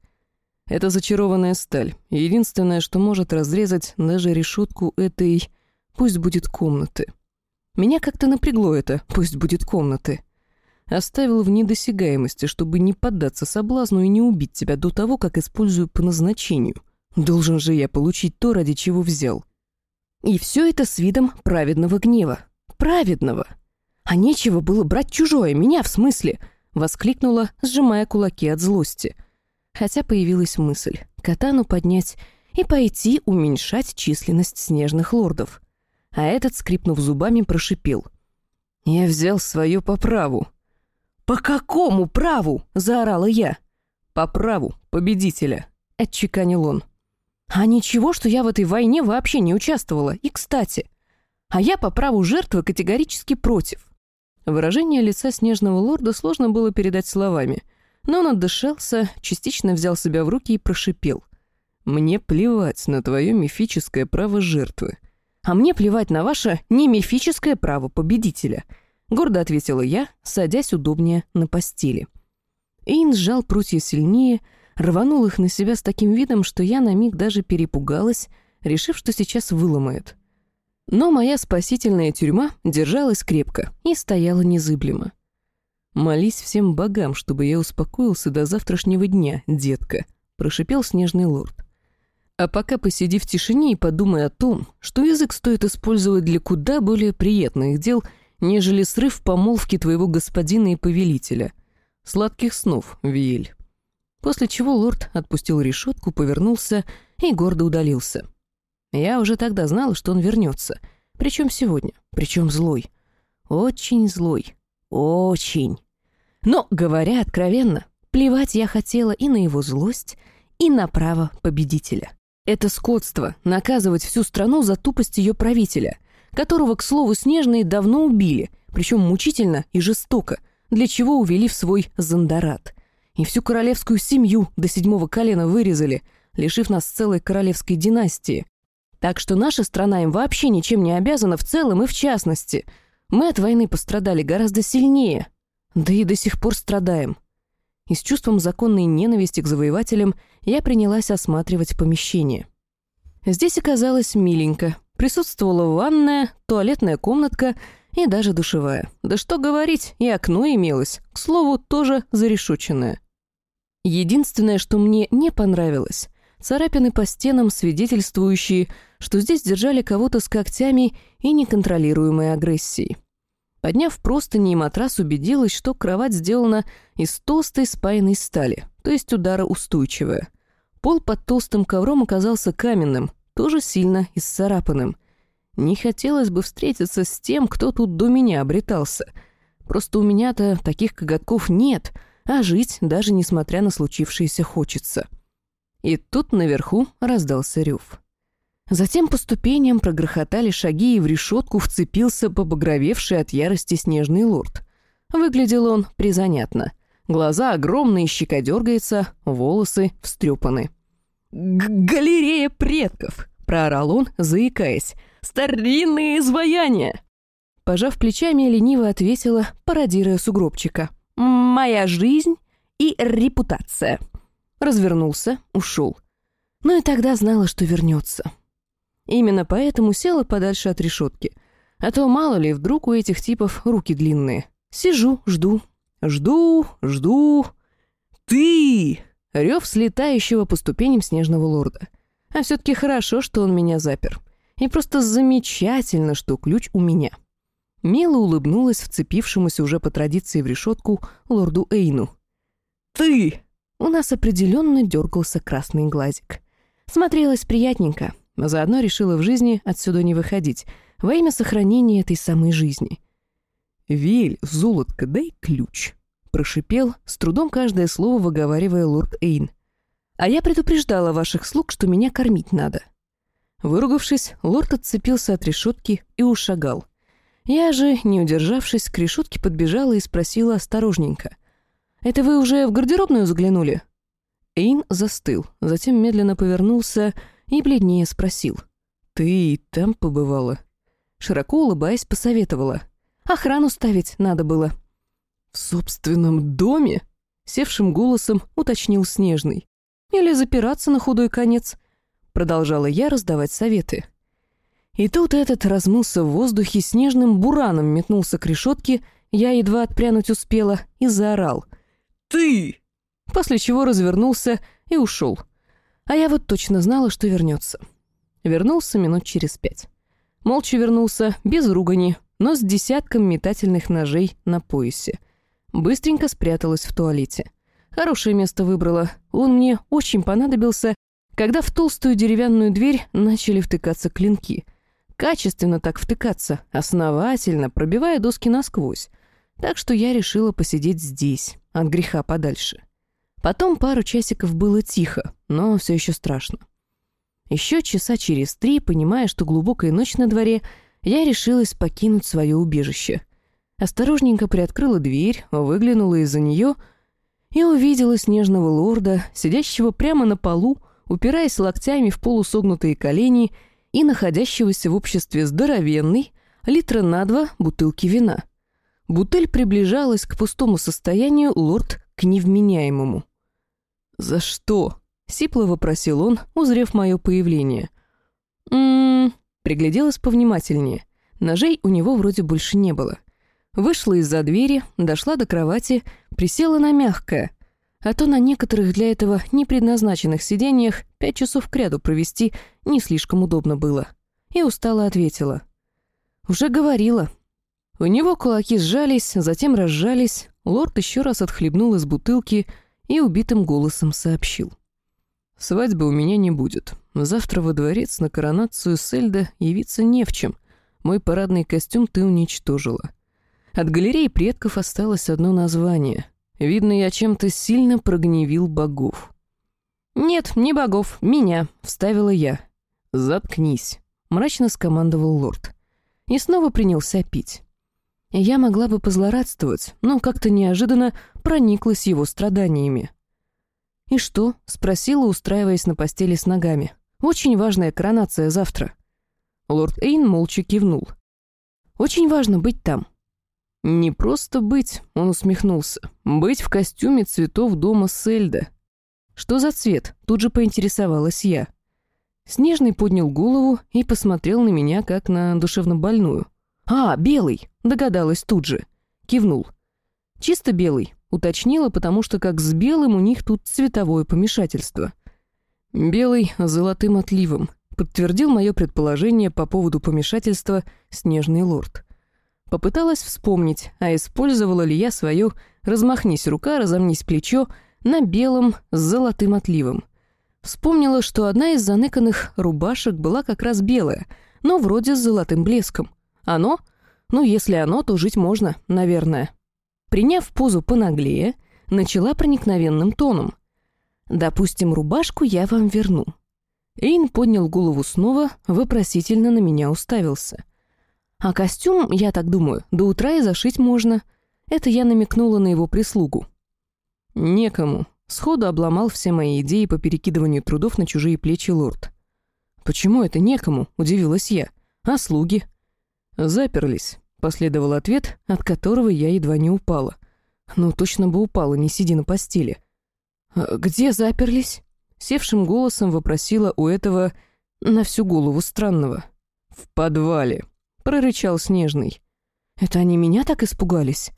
A: «Это зачарованная сталь. Единственное, что может разрезать даже решетку этой... Пусть будет комнаты». Меня как-то напрягло это «пусть будет комнаты». Оставил в недосягаемости, чтобы не поддаться соблазну и не убить тебя до того, как использую по назначению. Должен же я получить то, ради чего взял. И все это с видом праведного гнева. Праведного! А нечего было брать чужое, меня в смысле, воскликнула, сжимая кулаки от злости. Хотя появилась мысль катану поднять и пойти уменьшать численность снежных лордов. А этот, скрипнув зубами, прошипел. «Я взял свое по праву». «По какому праву?» — заорала я. «По праву победителя», — отчеканил он. «А ничего, что я в этой войне вообще не участвовала. И, кстати, а я по праву жертвы категорически против». Выражение лица снежного лорда сложно было передать словами, но он отдышался, частично взял себя в руки и прошипел. «Мне плевать на твое мифическое право жертвы. А мне плевать на ваше не мифическое право победителя», — гордо ответила я, садясь удобнее на постели. Эйн сжал прутья сильнее, рванул их на себя с таким видом, что я на миг даже перепугалась, решив, что сейчас выломает. Но моя спасительная тюрьма держалась крепко и стояла незыблемо. «Молись всем богам, чтобы я успокоился до завтрашнего дня, детка», — прошипел снежный лорд. «А пока посиди в тишине и подумай о том, что язык стоит использовать для куда более приятных дел, нежели срыв помолвки твоего господина и повелителя. Сладких снов, Виель». После чего лорд отпустил решетку, повернулся и гордо удалился. Я уже тогда знала, что он вернется. Причем сегодня, причем злой. Очень злой. Очень. Но, говоря откровенно, плевать я хотела и на его злость, и на право победителя. Это скотство — наказывать всю страну за тупость ее правителя, которого, к слову, снежные давно убили, причем мучительно и жестоко, для чего увели в свой Зандарат. И всю королевскую семью до седьмого колена вырезали, лишив нас целой королевской династии, так что наша страна им вообще ничем не обязана в целом и в частности. Мы от войны пострадали гораздо сильнее. Да и до сих пор страдаем. И с чувством законной ненависти к завоевателям я принялась осматривать помещение. Здесь оказалось миленько. Присутствовала ванная, туалетная комнатка и даже душевая. Да что говорить, и окно имелось, к слову, тоже зарешоченное. Единственное, что мне не понравилось, царапины по стенам, свидетельствующие, что здесь держали кого-то с когтями и неконтролируемой агрессией. Подняв простыни и матрас, убедилась, что кровать сделана из толстой спаянной стали, то есть удароустойчивая. Пол под толстым ковром оказался каменным, тоже сильно исцарапанным. Не хотелось бы встретиться с тем, кто тут до меня обретался. Просто у меня-то таких коготков нет, а жить, даже несмотря на случившееся, хочется. И тут наверху раздался рев. Затем по ступеням прогрохотали шаги, и в решетку вцепился побагровевший от ярости снежный лорд. Выглядел он призанятно. Глаза огромные, щека дергается, волосы встрепаны. «Галерея предков!» — проорал он, заикаясь. «Старинные изваяния!» Пожав плечами, лениво ответила, пародируя сугробчика. «Моя жизнь и репутация!» развернулся, ушел. Ну и тогда знала, что вернется. Именно поэтому села подальше от решетки. А то, мало ли, вдруг у этих типов руки длинные. Сижу, жду, жду, жду. «Ты!» — рев слетающего по ступеням снежного лорда. А все-таки хорошо, что он меня запер. И просто замечательно, что ключ у меня. Мила улыбнулась вцепившемуся уже по традиции в решетку лорду Эйну. «Ты!» У нас определенно дергался красный глазик. Смотрелось приятненько, но заодно решила в жизни отсюда не выходить, во имя сохранения этой самой жизни. «Виль, золотко, дай ключ», — прошипел, с трудом каждое слово выговаривая лорд Эйн. «А я предупреждала ваших слуг, что меня кормить надо». Выругавшись, лорд отцепился от решетки и ушагал. Я же, не удержавшись, к решетке подбежала и спросила осторожненько — «Это вы уже в гардеробную заглянули?» Эйн застыл, затем медленно повернулся и бледнее спросил. «Ты там побывала?» Широко улыбаясь, посоветовала. «Охрану ставить надо было». «В собственном доме?» Севшим голосом уточнил Снежный. «Или запираться на худой конец?» Продолжала я раздавать советы. И тут этот размылся в воздухе, снежным бураном метнулся к решетке, я едва отпрянуть успела и заорал ты!» После чего развернулся и ушел. А я вот точно знала, что вернется. Вернулся минут через пять. Молча вернулся, без ругани, но с десятком метательных ножей на поясе. Быстренько спряталась в туалете. Хорошее место выбрала. Он мне очень понадобился, когда в толстую деревянную дверь начали втыкаться клинки. Качественно так втыкаться, основательно, пробивая доски насквозь. Так что я решила посидеть здесь, от греха подальше. Потом пару часиков было тихо, но все еще страшно. Еще часа через три, понимая, что глубокая ночь на дворе, я решилась покинуть свое убежище. Осторожненько приоткрыла дверь, выглянула из-за нее и увидела снежного лорда, сидящего прямо на полу, упираясь локтями в полусогнутые колени и находящегося в обществе здоровенной, литра на два бутылки вина. Бутыль приближалась к пустому состоянию, лорд к невменяемому. «За что?» — сипло вопросил он, узрев мое появление. «М-м-м», пригляделась повнимательнее. Ножей у него вроде больше не было. Вышла из-за двери, дошла до кровати, присела на мягкое. А то на некоторых для этого непредназначенных сидениях пять часов кряду провести не слишком удобно было. И устало ответила. «Уже говорила». У него кулаки сжались, затем разжались, лорд еще раз отхлебнул из бутылки и убитым голосом сообщил. «Свадьбы у меня не будет. Завтра во дворец на коронацию Сельда явиться не в чем. Мой парадный костюм ты уничтожила. От галереи предков осталось одно название. Видно, я чем-то сильно прогневил богов». «Нет, не богов, меня», — вставила я. «Заткнись», — мрачно скомандовал лорд. И снова принялся пить. Я могла бы позлорадствовать, но как-то неожиданно прониклась его страданиями. «И что?» — спросила, устраиваясь на постели с ногами. «Очень важная коронация завтра». Лорд Эйн молча кивнул. «Очень важно быть там». «Не просто быть», — он усмехнулся. «Быть в костюме цветов дома Сельда». «Что за цвет?» — тут же поинтересовалась я. Снежный поднял голову и посмотрел на меня, как на душевнобольную. «А, белый!» — догадалась тут же. Кивнул. «Чисто белый», — уточнила, потому что как с белым у них тут цветовое помешательство. «Белый с золотым отливом», — подтвердил мое предположение по поводу помешательства снежный лорд. Попыталась вспомнить, а использовала ли я свое «размахнись рука, разомнись плечо» на белом с золотым отливом. Вспомнила, что одна из заныканных рубашек была как раз белая, но вроде с золотым блеском. Оно? Ну, если оно, то жить можно, наверное. Приняв позу понаглее, начала проникновенным тоном. «Допустим, рубашку я вам верну». Эйн поднял голову снова, вопросительно на меня уставился. «А костюм, я так думаю, до утра и зашить можно». Это я намекнула на его прислугу. «Некому», — сходу обломал все мои идеи по перекидыванию трудов на чужие плечи лорд. «Почему это некому?» — удивилась я. «А слуги?» «Заперлись», — последовал ответ, от которого я едва не упала. «Ну, точно бы упала, не сиди на постели». «А «Где заперлись?» — севшим голосом вопросила у этого на всю голову странного. «В подвале», — прорычал Снежный. «Это они меня так испугались?»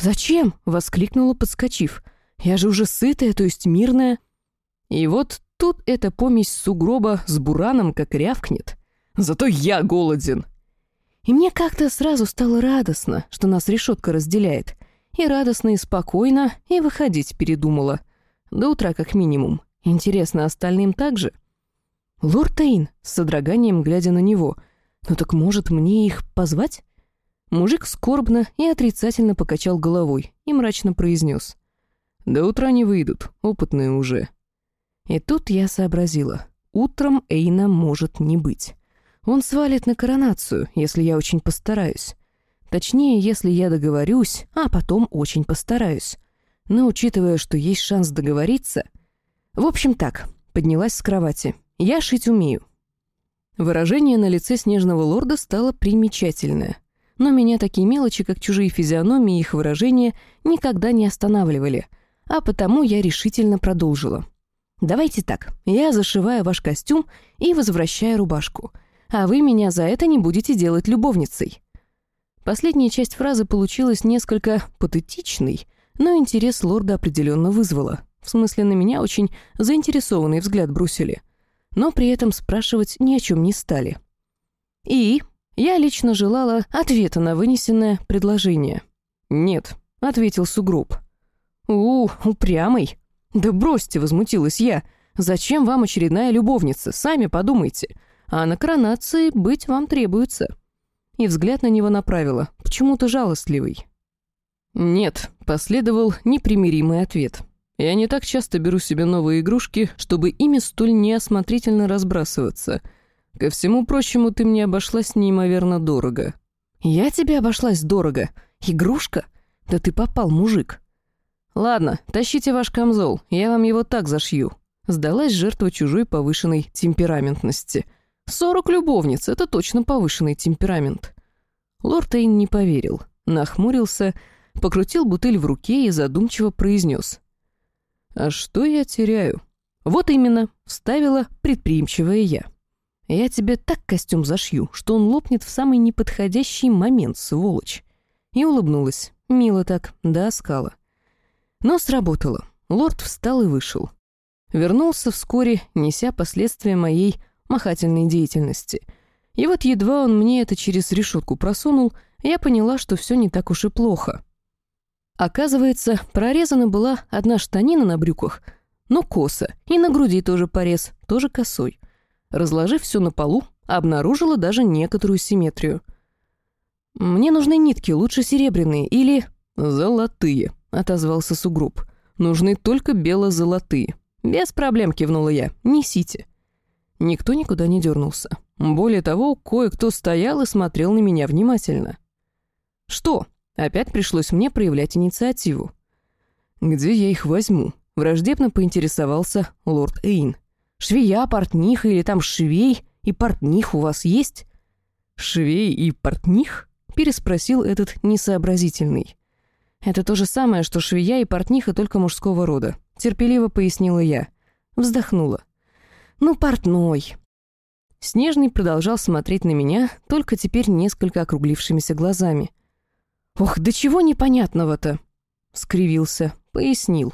A: «Зачем?» — воскликнула, подскочив. «Я же уже сытая, то есть мирная». И вот тут эта помесь сугроба с бураном как рявкнет. «Зато я голоден!» И мне как-то сразу стало радостно, что нас решетка разделяет. И радостно, и спокойно, и выходить передумала. До утра как минимум. Интересно, остальным так же? Лорд Тейн, с содроганием глядя на него. Ну так может мне их позвать? Мужик скорбно и отрицательно покачал головой и мрачно произнес. «До утра не выйдут, опытные уже». И тут я сообразила. Утром Эйна может не быть. Он свалит на коронацию, если я очень постараюсь. Точнее, если я договорюсь, а потом очень постараюсь. Но учитывая, что есть шанс договориться... В общем так, поднялась с кровати. Я шить умею. Выражение на лице снежного лорда стало примечательное. Но меня такие мелочи, как чужие физиономии и их выражения, никогда не останавливали. А потому я решительно продолжила. «Давайте так, я зашиваю ваш костюм и возвращаю рубашку а вы меня за это не будете делать любовницей». Последняя часть фразы получилась несколько патетичной, но интерес лорда определенно вызвала. В смысле, на меня очень заинтересованный взгляд бросили. Но при этом спрашивать ни о чем не стали. И я лично желала ответа на вынесенное предложение. «Нет», — ответил сугроб. «У, упрямый!» «Да бросьте!» — возмутилась я. «Зачем вам очередная любовница? Сами подумайте. А на коронации быть вам требуется». И взгляд на него направила, почему-то жалостливый. «Нет», — последовал непримиримый ответ. «Я не так часто беру себе новые игрушки, чтобы ими столь неосмотрительно разбрасываться. Ко всему прочему, ты мне обошлась неимоверно дорого». «Я тебе обошлась дорого? Игрушка? Да ты попал, мужик». «Ладно, тащите ваш камзол, я вам его так зашью». Сдалась жертва чужой повышенной темпераментности. «Сорок любовниц — это точно повышенный темперамент». Лорд Эйн не поверил, нахмурился, покрутил бутыль в руке и задумчиво произнес. «А что я теряю?» «Вот именно», — вставила предприимчивая я. «Я тебе так костюм зашью, что он лопнет в самый неподходящий момент, сволочь». И улыбнулась, мило так, до оскала. Но сработало. Лорд встал и вышел. Вернулся вскоре, неся последствия моей махательной деятельности. И вот едва он мне это через решетку просунул, я поняла, что все не так уж и плохо. Оказывается, прорезана была одна штанина на брюках, но косо, и на груди тоже порез, тоже косой. Разложив все на полу, обнаружила даже некоторую симметрию. «Мне нужны нитки, лучше серебряные или...» «Золотые», отозвался сугроб. «Нужны только бело-золотые». «Без проблем», — кивнула я. «Несите». Никто никуда не дернулся. Более того, кое-кто стоял и смотрел на меня внимательно. «Что?» Опять пришлось мне проявлять инициативу. «Где я их возьму?» Враждебно поинтересовался лорд Эйн. «Швея, портних или там швей и портних у вас есть?» «Швей и портних?» переспросил этот несообразительный. «Это то же самое, что швея и портниха только мужского рода», — терпеливо пояснила я. Вздохнула. «Ну, портной». Снежный продолжал смотреть на меня, только теперь несколько округлившимися глазами. «Ох, да чего непонятного-то?» Скривился, пояснил.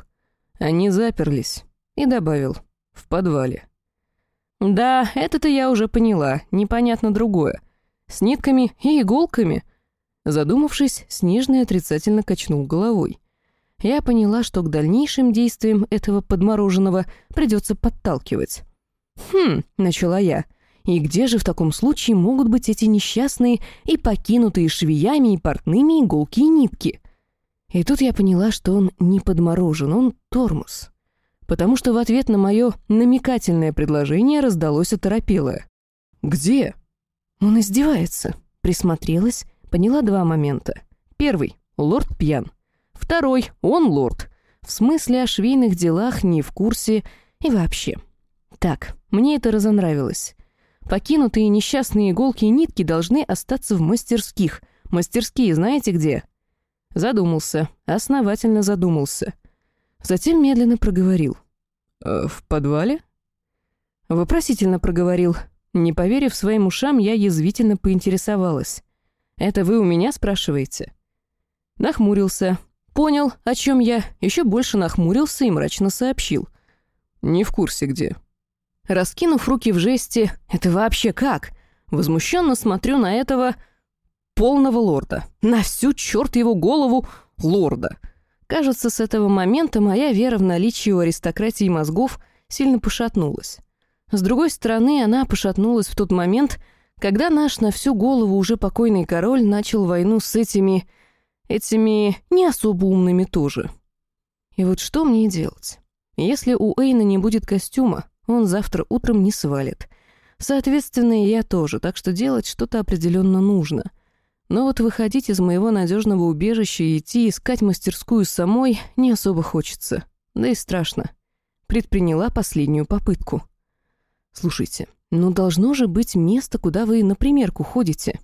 A: Они заперлись. И добавил. В подвале. «Да, это-то я уже поняла, непонятно другое. С нитками и иголками. Задумавшись, Снежный отрицательно качнул головой. Я поняла, что к дальнейшим действиям этого подмороженного придется подталкивать. «Хм», — начала я, — «и где же в таком случае могут быть эти несчастные и покинутые швеями и портными иголки и нитки?» И тут я поняла, что он не подморожен, он тормоз. Потому что в ответ на мое намекательное предложение раздалось оторопелое. «Где?» Он издевается. Присмотрелась, Поняла два момента. Первый — лорд пьян. Второй — он лорд. В смысле о швейных делах не в курсе и вообще. Так, мне это разонравилось. Покинутые несчастные иголки и нитки должны остаться в мастерских. Мастерские знаете где? Задумался, основательно задумался. Затем медленно проговорил. «Э, «В подвале?» Вопросительно проговорил. Не поверив своим ушам, я язвительно поинтересовалась. Это вы у меня спрашиваете?» Нахмурился. Понял, о чем я. Еще больше нахмурился и мрачно сообщил. «Не в курсе где». Раскинув руки в жесте, это вообще как? Возмущенно смотрю на этого полного лорда. На всю черт его голову лорда. Кажется, с этого момента моя вера в наличие у аристократии мозгов сильно пошатнулась. С другой стороны, она пошатнулась в тот момент, когда наш на всю голову уже покойный король начал войну с этими... этими не особо умными тоже. И вот что мне делать? Если у Эйна не будет костюма, он завтра утром не свалит. Соответственно, и я тоже, так что делать что-то определенно нужно. Но вот выходить из моего надежного убежища и идти искать мастерскую самой не особо хочется. Да и страшно. Предприняла последнюю попытку. Слушайте, «Ну, должно же быть место, куда вы на примерку ходите».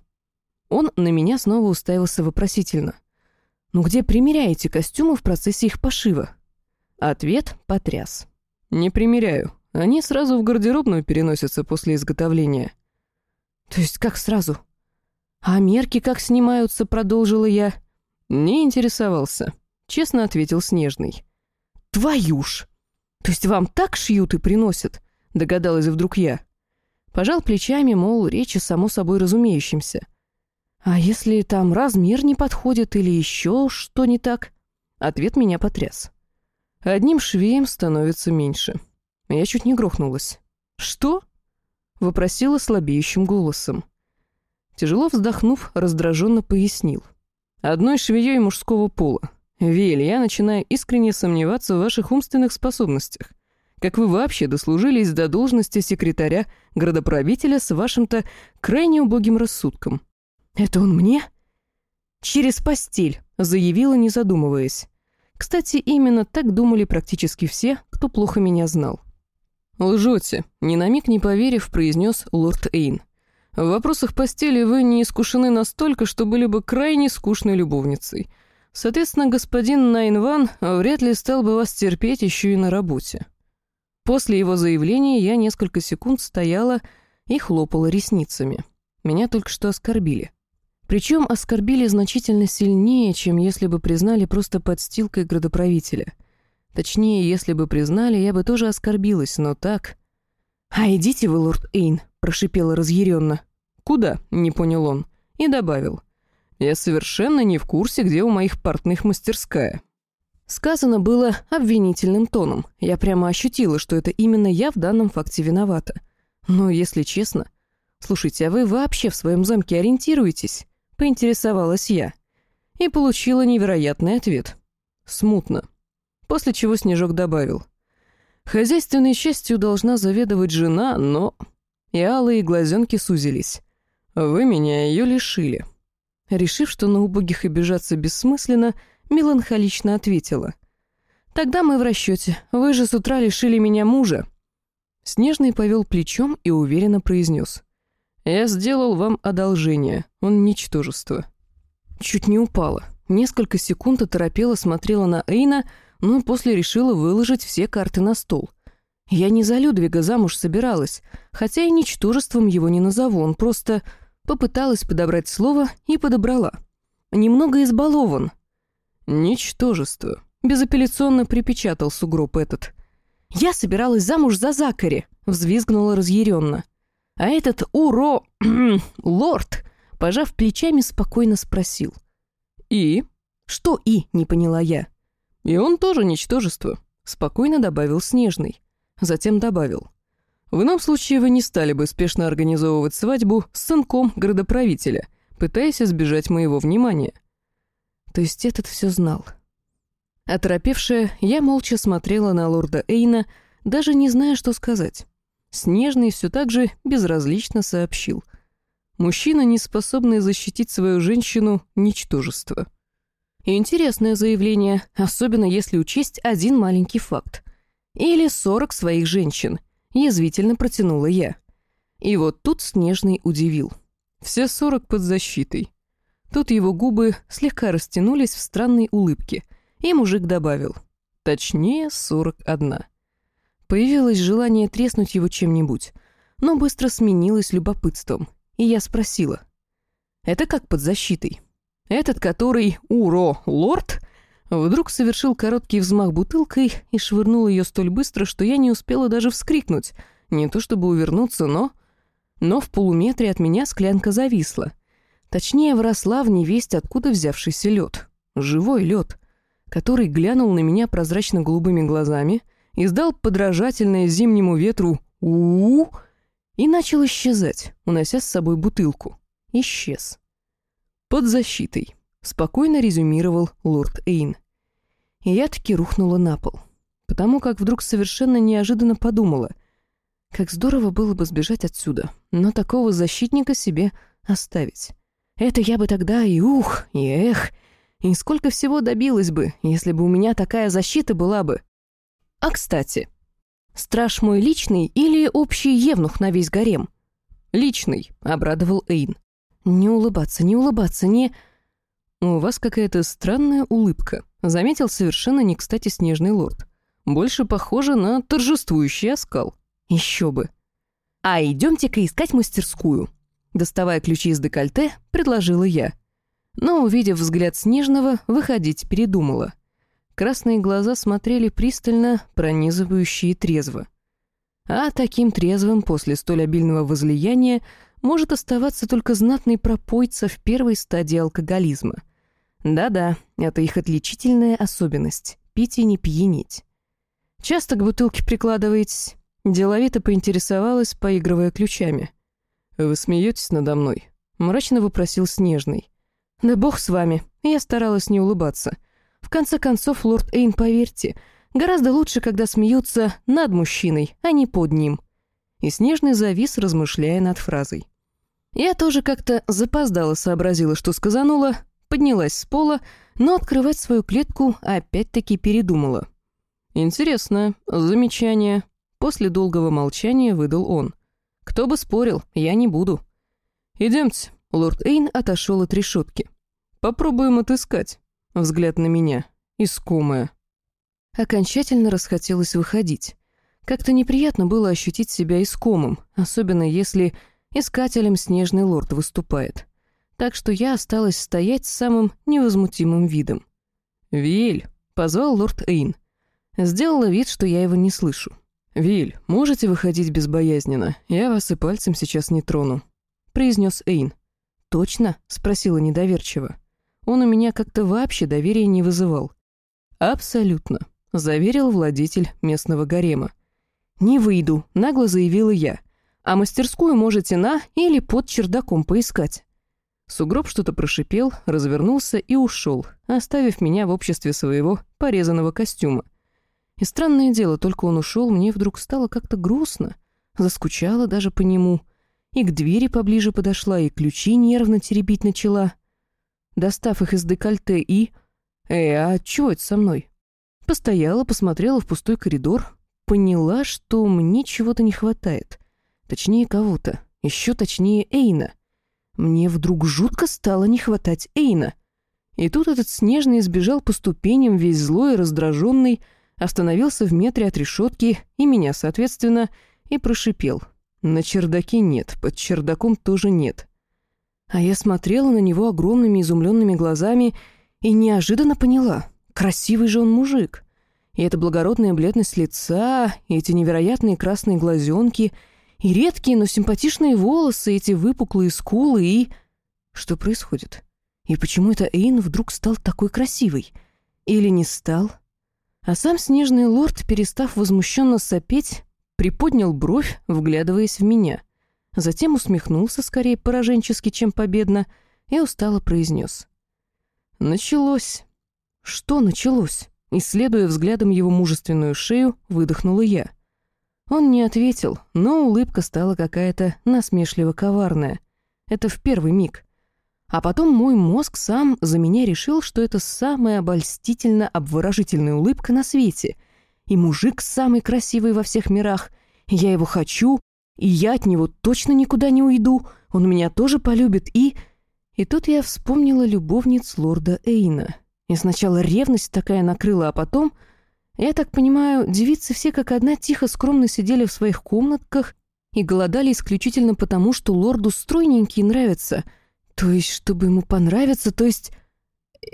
A: Он на меня снова уставился вопросительно. «Ну, где примеряете костюмы в процессе их пошива?» Ответ потряс. «Не примеряю. Они сразу в гардеробную переносятся после изготовления». «То есть как сразу?» «А мерки как снимаются?» — продолжила я. «Не интересовался», — честно ответил Снежный. «Твою ж! То есть вам так шьют и приносят?» — догадалась вдруг я. Пожал плечами, мол, речи само собой разумеющимся. А если там размер не подходит или еще что не так? Ответ меня потряс. Одним швеем становится меньше. Я чуть не грохнулась. «Что?» — вопросила слабеющим голосом. Тяжело вздохнув, раздраженно пояснил. «Одной швеей мужского пола. Вели, я начинаю искренне сомневаться в ваших умственных способностях. Как вы вообще дослужились до должности секретаря градоправителя с вашим-то крайне убогим рассудком? Это он мне? Через постель, заявила, не задумываясь. Кстати, именно так думали практически все, кто плохо меня знал. «Лжете», — ни на миг не поверив, произнес лорд Эйн. «В вопросах постели вы не искушены настолько, что были бы крайне скучной любовницей. Соответственно, господин Найнван вряд ли стал бы вас терпеть еще и на работе». После его заявления я несколько секунд стояла и хлопала ресницами. Меня только что оскорбили. Причем оскорбили значительно сильнее, чем если бы признали просто подстилкой градоправителя. Точнее, если бы признали, я бы тоже оскорбилась, но так... «А идите вы, лорд Эйн», — прошипела разъяренно. «Куда?» — не понял он. И добавил. «Я совершенно не в курсе, где у моих портных мастерская. Сказано было обвинительным тоном. Я прямо ощутила, что это именно я в данном факте виновата. Но, если честно... Слушайте, а вы вообще в своем замке ориентируетесь? Поинтересовалась я. И получила невероятный ответ. Смутно. После чего Снежок добавил. Хозяйственной частью должна заведовать жена, но... И алые глазенки сузились. Вы меня ее лишили. Решив, что на убогих обижаться бессмысленно, меланхолично ответила. «Тогда мы в расчете. Вы же с утра лишили меня мужа». Снежный повел плечом и уверенно произнес. «Я сделал вам одолжение. Он ничтожество». Чуть не упала. Несколько секунд оторопела смотрела на Эйна, но после решила выложить все карты на стол. Я не за Людвига замуж собиралась, хотя и ничтожеством его не назову, он просто попыталась подобрать слово и подобрала. Немного избалован, «Ничтожество», — безапелляционно припечатал сугроб этот. «Я собиралась замуж за Закари», — взвизгнула разъяренно. А этот уро... лорд, пожав плечами, спокойно спросил. «И?» «Что «и?» — не поняла я. «И он тоже ничтожество», — спокойно добавил Снежный. Затем добавил. «В ином случае вы не стали бы спешно организовывать свадьбу с сынком градоправителя, пытаясь избежать моего внимания». То есть этот все знал. Оторопевшая, я молча смотрела на лорда Эйна, даже не зная, что сказать. Снежный все так же безразлично сообщил. Мужчина, не способный защитить свою женщину, — ничтожество. Интересное заявление, особенно если учесть один маленький факт. Или сорок своих женщин, язвительно протянула я. И вот тут Снежный удивил. Все сорок под защитой. Тут его губы слегка растянулись в странной улыбке, и мужик добавил. Точнее, сорок одна. Появилось желание треснуть его чем-нибудь, но быстро сменилось любопытством, и я спросила. «Это как под защитой?» Этот, который «Уро, лорд!» вдруг совершил короткий взмах бутылкой и швырнул ее столь быстро, что я не успела даже вскрикнуть, не то чтобы увернуться, но... Но в полуметре от меня склянка зависла — Точнее, вросла в невесть, откуда взявшийся лед. Живой лед, который глянул на меня прозрачно-голубыми глазами, издал подражательное зимнему ветру у, -у, -у и начал исчезать, унося с собой бутылку. Исчез. «Под защитой», — спокойно резюмировал лорд Эйн. И я таки рухнула на пол, потому как вдруг совершенно неожиданно подумала, как здорово было бы сбежать отсюда, но такого защитника себе оставить. Это я бы тогда и ух, и эх, и сколько всего добилась бы, если бы у меня такая защита была бы. А кстати, страж мой личный или общий евнух на весь гарем? Личный, обрадовал Эйн. Не улыбаться, не улыбаться, не... У вас какая-то странная улыбка, заметил совершенно не кстати снежный лорд. Больше похоже на торжествующий оскал. Еще бы. А идемте-ка искать мастерскую, Доставая ключи из декольте, предложила я. Но, увидев взгляд Снежного, выходить передумала. Красные глаза смотрели пристально, пронизывающие трезво. А таким трезвым после столь обильного возлияния может оставаться только знатный пропойца в первой стадии алкоголизма. Да-да, это их отличительная особенность — пить и не пьянеть. Часто к бутылке прикладываетесь?» Деловито поинтересовалась, поигрывая ключами.
B: «Вы смеетесь надо мной?»
A: Мрачно вопросил Снежный. «Да бог с вами». Я старалась не улыбаться. В конце концов, лорд Эйн, поверьте, гораздо лучше, когда смеются над мужчиной, а не под ним. И Снежный завис, размышляя над фразой. Я тоже как-то запоздало сообразила, что сказанула, поднялась с пола, но открывать свою клетку опять-таки передумала.
B: «Интересно, замечание». После долгого молчания выдал он. «Кто бы спорил, я не буду». «Идемте». Лорд Эйн отошел от решетки. «Попробуем отыскать». Взгляд на меня. Искомая.
A: Окончательно расхотелось выходить. Как-то неприятно было ощутить себя искомым, особенно если искателем снежный лорд выступает. Так что я осталась стоять с самым невозмутимым видом.
B: «Виль!» — позвал лорд Эйн. Сделала вид, что я его не слышу. «Виль, можете выходить безбоязненно? Я вас и пальцем сейчас не трону», — произнес Эйн.
A: «Точно?» — спросила недоверчиво. Он у меня как-то вообще доверия не вызывал.
B: «Абсолютно», — заверил владетель местного гарема.
A: «Не выйду», — нагло заявила я. «А мастерскую можете на или под чердаком поискать».
B: Сугроб что-то прошипел, развернулся и ушел, оставив меня в обществе своего порезанного костюма. И странное дело, только он ушел, мне вдруг стало как-то грустно. Заскучала даже по нему. И к двери поближе подошла, и ключи нервно теребить начала — достав их из декольте и... «Эй, а чего это со мной?» Постояла, посмотрела в пустой коридор, поняла, что мне чего-то не хватает. Точнее, кого-то. Еще точнее, Эйна. Мне вдруг жутко стало не хватать Эйна. И тут этот снежный сбежал по ступеням, весь злой и раздраженный, остановился в метре от решетки и меня, соответственно, и прошипел. На чердаке нет, под чердаком тоже нет. А я смотрела на него огромными изумленными глазами и неожиданно поняла, красивый же он мужик. И эта благородная бледность лица, и эти невероятные красные глазенки, и редкие, но симпатичные волосы, эти выпуклые скулы и... Что происходит? И почему это Эйн вдруг стал такой красивый? Или не стал? А сам снежный лорд, перестав возмущенно сопеть, приподнял бровь, вглядываясь в меня. Затем усмехнулся скорее пораженчески, чем победно, и устало произнес. «Началось». «Что началось?» Исследуя взглядом его мужественную шею, выдохнула я. Он не ответил, но улыбка стала какая-то насмешливо-коварная. Это в первый миг. А потом мой мозг сам за меня решил, что это самая обольстительно обворожительная улыбка на свете. И мужик самый красивый во всех мирах. Я его хочу, и я от него точно никуда не уйду, он меня тоже полюбит, и... И тут я вспомнила любовниц лорда Эйна. И сначала ревность такая накрыла, а потом... Я так понимаю, девицы все как одна тихо скромно сидели в своих комнатках и голодали исключительно потому, что лорду стройненький нравится. То есть, чтобы ему понравиться, то есть...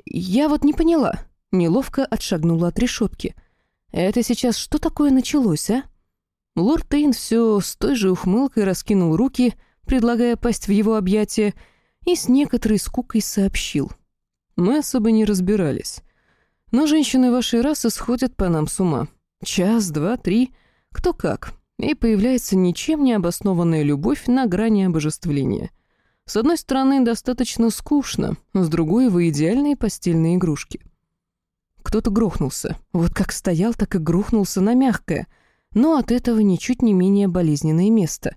B: Я вот не поняла. Неловко отшагнула от решетки. Это сейчас что такое началось, а? Лорд Тейн все с той же ухмылкой раскинул руки, предлагая пасть в его объятия, и с некоторой скукой сообщил. «Мы особо не разбирались. Но женщины вашей расы сходят по нам с ума. Час, два, три, кто как. И появляется ничем не обоснованная любовь на грани обожествления. С одной стороны, достаточно скучно, с другой — вы идеальные постельные игрушки». Кто-то грохнулся. Вот как стоял, так и грохнулся на мягкое — но от этого ничуть не менее болезненное место.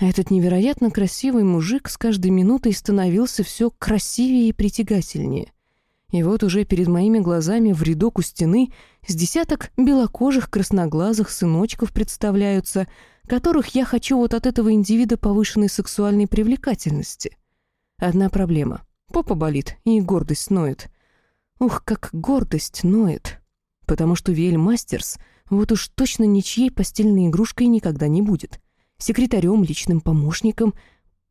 B: А этот невероятно красивый мужик с каждой минутой становился все красивее и притягательнее. И вот уже перед моими глазами в рядок у стены с десяток белокожих красноглазых сыночков представляются, которых я хочу вот от этого индивида повышенной сексуальной привлекательности. Одна проблема. Попа болит, и гордость ноет. Ух, как гордость ноет. Потому что Виэль Мастерс — вот уж точно ничьей постельной игрушкой никогда не будет. Секретарем, личным помощником,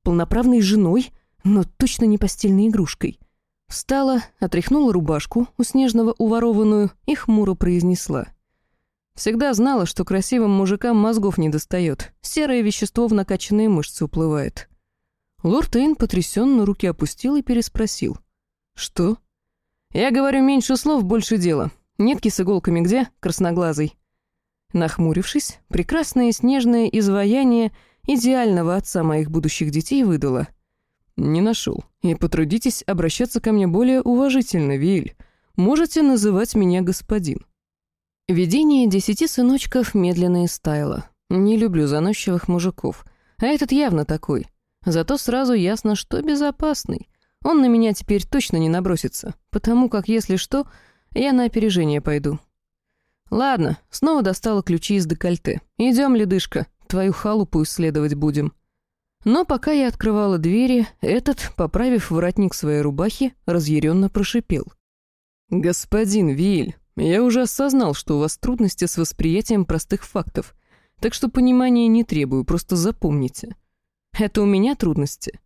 B: полноправной женой, но точно не постельной игрушкой. Встала, отряхнула рубашку, у Снежного уворованную, и хмуро произнесла. Всегда знала, что красивым мужикам мозгов не достает. Серое вещество в накачанные мышцы уплывает. Лорд Эйн потрясенно руки опустил и переспросил. «Что?» «Я говорю, меньше слов, больше дела. Нитки с иголками где, красноглазый?» Нахмурившись, прекрасное снежное изваяние идеального отца моих будущих детей выдало. «Не нашел. И потрудитесь обращаться ко мне более уважительно, Виль. Можете называть меня господин». Видение десяти сыночков медленно истаяло. Не люблю заносчивых мужиков. А этот явно такой. Зато сразу ясно, что безопасный. Он на меня теперь точно не набросится, потому как, если что, я на опережение пойду. Ладно, снова достала ключи из декольте. Идем, ледышка, твою халупу исследовать будем. Но пока я открывала двери, этот, поправив воротник своей рубахи, разъяренно прошипел. «Господин Виль, я уже осознал, что у вас трудности с восприятием простых фактов, так что понимания не требую, просто запомните. Это у меня трудности».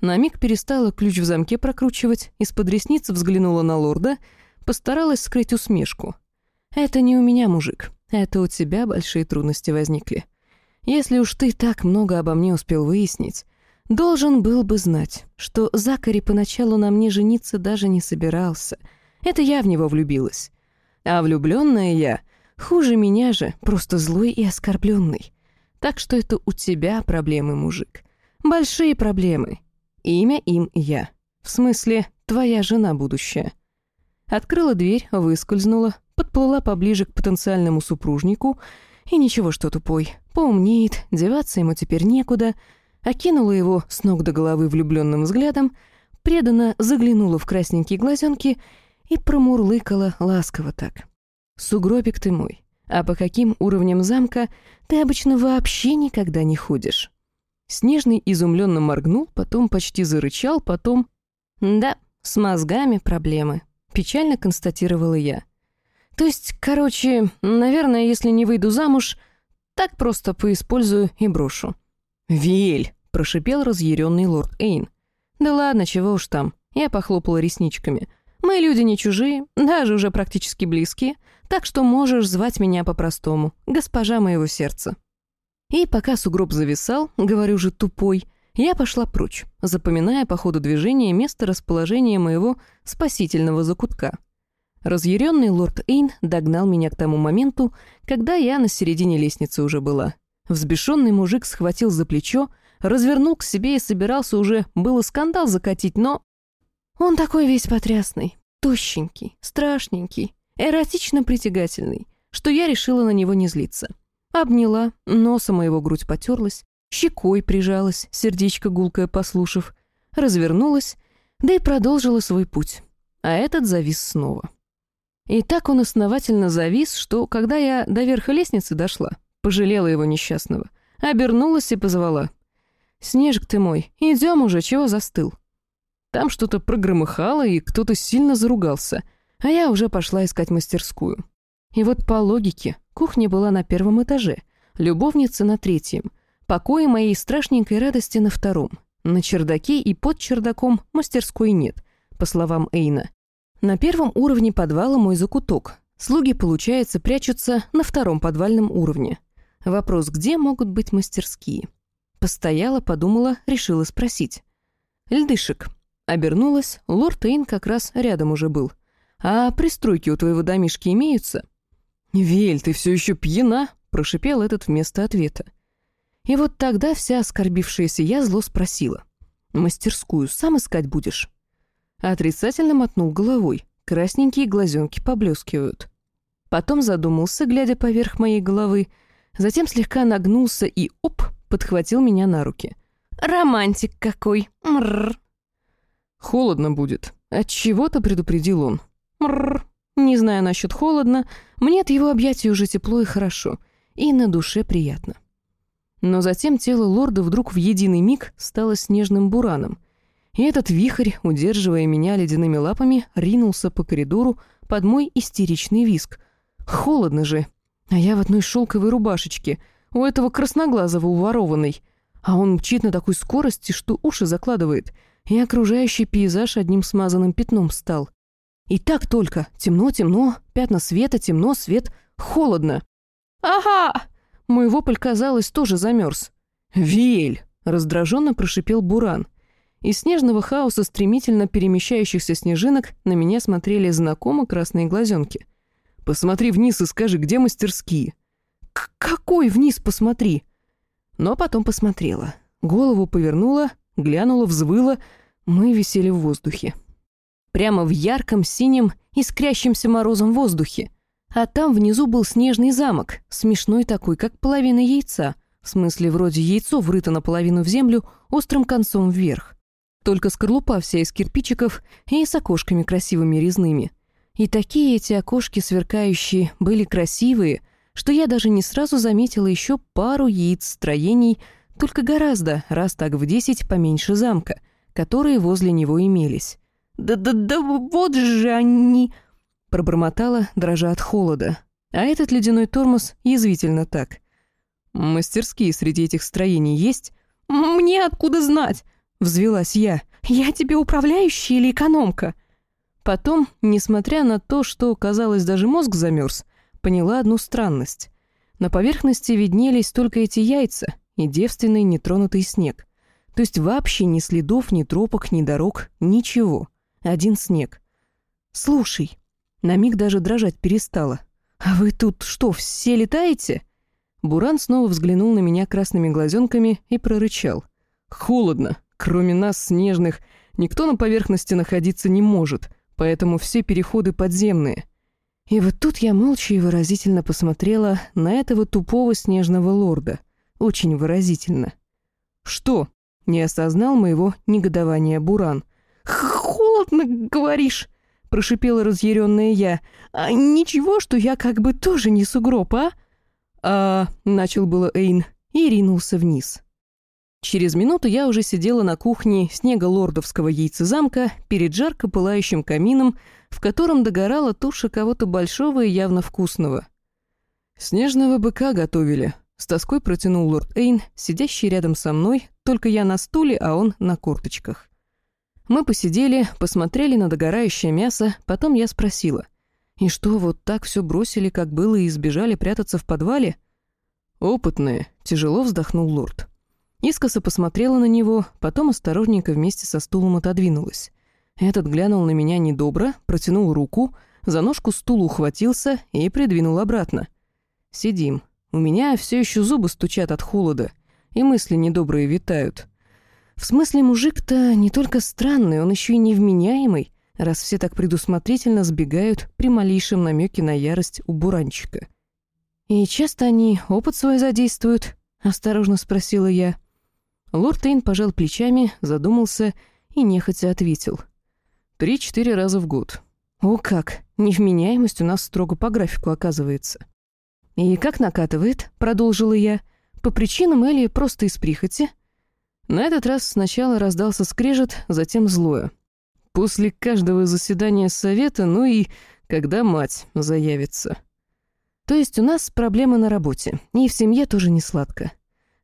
B: На миг перестала ключ в замке прокручивать, из-под ресниц взглянула на лорда, постаралась скрыть усмешку. «Это не у меня, мужик, это у тебя большие трудности возникли. Если уж ты так много обо мне успел выяснить, должен был бы знать, что Закари поначалу на мне жениться даже не собирался. Это я в него влюбилась. А влюбленная я хуже меня же, просто злой и оскорбленный. Так что это у тебя проблемы, мужик. Большие проблемы. Имя им я. В смысле, твоя жена будущая. Открыла дверь, выскользнула, подплыла поближе к потенциальному супружнику и ничего, что тупой. Поумнеет, деваться ему теперь некуда. Окинула его с ног до головы влюбленным взглядом, преданно заглянула в красненькие глазенки и промурлыкала ласково так. «Сугробик ты мой, а по каким уровням замка ты обычно вообще никогда не ходишь?» Снежный изумленно моргнул, потом почти зарычал, потом... «Да, с мозгами проблемы», — печально констатировала я. «То есть, короче, наверное, если не выйду замуж, так просто поиспользую и брошу». «Виэль!» — прошипел разъяренный лорд Эйн. «Да ладно, чего уж там». Я похлопала ресничками. «Мы люди не чужие, даже уже практически близкие, так что можешь звать меня по-простому, госпожа моего сердца». И пока сугроб зависал, говорю же тупой, я пошла прочь, запоминая по ходу движения место расположения моего спасительного закутка. Разъяренный лорд Эйн догнал меня к тому моменту, когда я на середине лестницы уже была. Взбешенный мужик схватил за плечо, развернул к себе и собирался уже было скандал закатить, но... Он такой весь потрясный, тощенький, страшненький, эротично притягательный, что я решила на него не злиться. Обняла, носом моего грудь потерлась, щекой прижалась, сердечко гулкое послушав, развернулась, да и продолжила свой путь. А этот завис снова. И так он основательно завис, что, когда я до верха лестницы дошла, пожалела его несчастного, обернулась и позвала. «Снежик ты мой, идем уже, чего застыл?» Там что-то прогромыхало, и кто-то сильно заругался, а я уже пошла искать мастерскую. И вот по логике, кухня была на первом этаже, любовница на третьем, покои моей страшненькой радости на втором. На чердаке и под чердаком мастерской нет, по словам Эйна. На первом уровне подвала мой закуток. Слуги, получается, прячутся на втором подвальном уровне. Вопрос, где могут быть мастерские? Постояла, подумала, решила спросить. «Льдышек». Обернулась, лорд Эйн как раз рядом уже был. «А пристройки у твоего домишки имеются?» «Вель, ты все еще пьяна?» — прошипел этот вместо ответа. И вот тогда вся оскорбившаяся я зло спросила. «Мастерскую сам искать будешь?» Отрицательно мотнул головой. Красненькие глазенки поблескивают. Потом задумался, глядя поверх моей головы, затем слегка нагнулся и, оп, подхватил меня на руки. «Романтик какой! Мрррр!» «Холодно будет. От чего то предупредил он. Мрррр!» Не знаю насчет холодно, мне от его объятий уже тепло и хорошо, и на душе приятно. Но затем тело лорда вдруг в единый миг стало снежным бураном, и этот вихрь, удерживая меня ледяными лапами, ринулся по коридору под мой истеричный виск. Холодно же, а я в одной шелковой рубашечке, у этого красноглазого уворованной, а он мчит на такой скорости, что уши закладывает, и окружающий пейзаж одним смазанным пятном стал — и так только. Темно-темно, пятна света, темно, свет, холодно. «Ага!» Мой вопль, казалось, тоже замерз. «Виэль!» — раздраженно прошипел Буран. Из снежного хаоса стремительно перемещающихся снежинок на меня смотрели знакомо красные глазенки. «Посмотри вниз и скажи, где мастерские?» какой вниз посмотри!» Но потом посмотрела. Голову повернула, глянула, взвыла. Мы висели в воздухе. Прямо в ярком, синем, искрящемся морозом воздухе. А там внизу был снежный замок, смешной такой, как половина яйца. В смысле, вроде яйцо врыто наполовину в землю, острым концом вверх. Только скорлупа вся из кирпичиков и с окошками красивыми резными. И такие эти окошки сверкающие были красивые, что я даже не сразу заметила еще пару яиц строений, только гораздо, раз так в десять поменьше замка, которые возле него имелись. «Да-да-да, вот же они!» Пробормотала, дрожа от холода. А этот ледяной тормоз язвительно так. «Мастерские среди этих строений есть?» «Мне откуда знать?» — взвелась я. «Я тебе управляющая или экономка?» Потом, несмотря на то, что, казалось, даже мозг замерз, поняла одну странность. На поверхности виднелись только эти яйца и девственный нетронутый снег. То есть вообще ни следов, ни тропок, ни дорог, ничего. Один снег. «Слушай», на миг даже дрожать перестала. «А вы тут что, все летаете?» Буран снова взглянул на меня красными глазенками и прорычал. «Холодно. Кроме нас, снежных, никто на поверхности находиться не может, поэтому все переходы подземные». И вот тут я молча и выразительно посмотрела на этого тупого снежного лорда. Очень выразительно. «Что?» — не осознал моего негодования Буран. «Холодно, говоришь?» — прошипела разъяренная я. «А ничего, что я как бы тоже не сугроб, а?» «А...» — начал было Эйн и ринулся вниз. Через минуту я уже сидела на кухне снеголордовского яйцезамка перед жарко пылающим камином, в котором догорала туша кого-то большого и явно вкусного. «Снежного быка готовили», — с тоской протянул лорд Эйн, сидящий рядом со мной, только я на стуле, а он на корточках. Мы посидели, посмотрели на догорающее мясо, потом я спросила. «И что, вот так все бросили, как было, и избежали прятаться в подвале?» «Опытные», — тяжело вздохнул лорд. Искоса посмотрела на него, потом осторожненько вместе со стулом отодвинулась. Этот глянул на меня недобро, протянул руку, за ножку стула ухватился и придвинул обратно. «Сидим. У меня все еще зубы стучат от холода, и мысли недобрые витают. В смысле, мужик-то не только странный, он еще и невменяемый, раз все так предусмотрительно сбегают при малейшем намеке на ярость у буранчика. «И часто они опыт свой задействуют?» — осторожно спросила я. Лорд Тейн пожал плечами, задумался и нехотя ответил. «Три-четыре раза в год». «О как! Невменяемость у нас строго по графику оказывается». «И как накатывает?» — продолжила я. «По причинам или просто из прихоти?» На этот раз сначала раздался скрежет, затем злое. После каждого заседания совета, ну и когда мать заявится. То есть у нас проблемы на работе, и в семье тоже не сладко.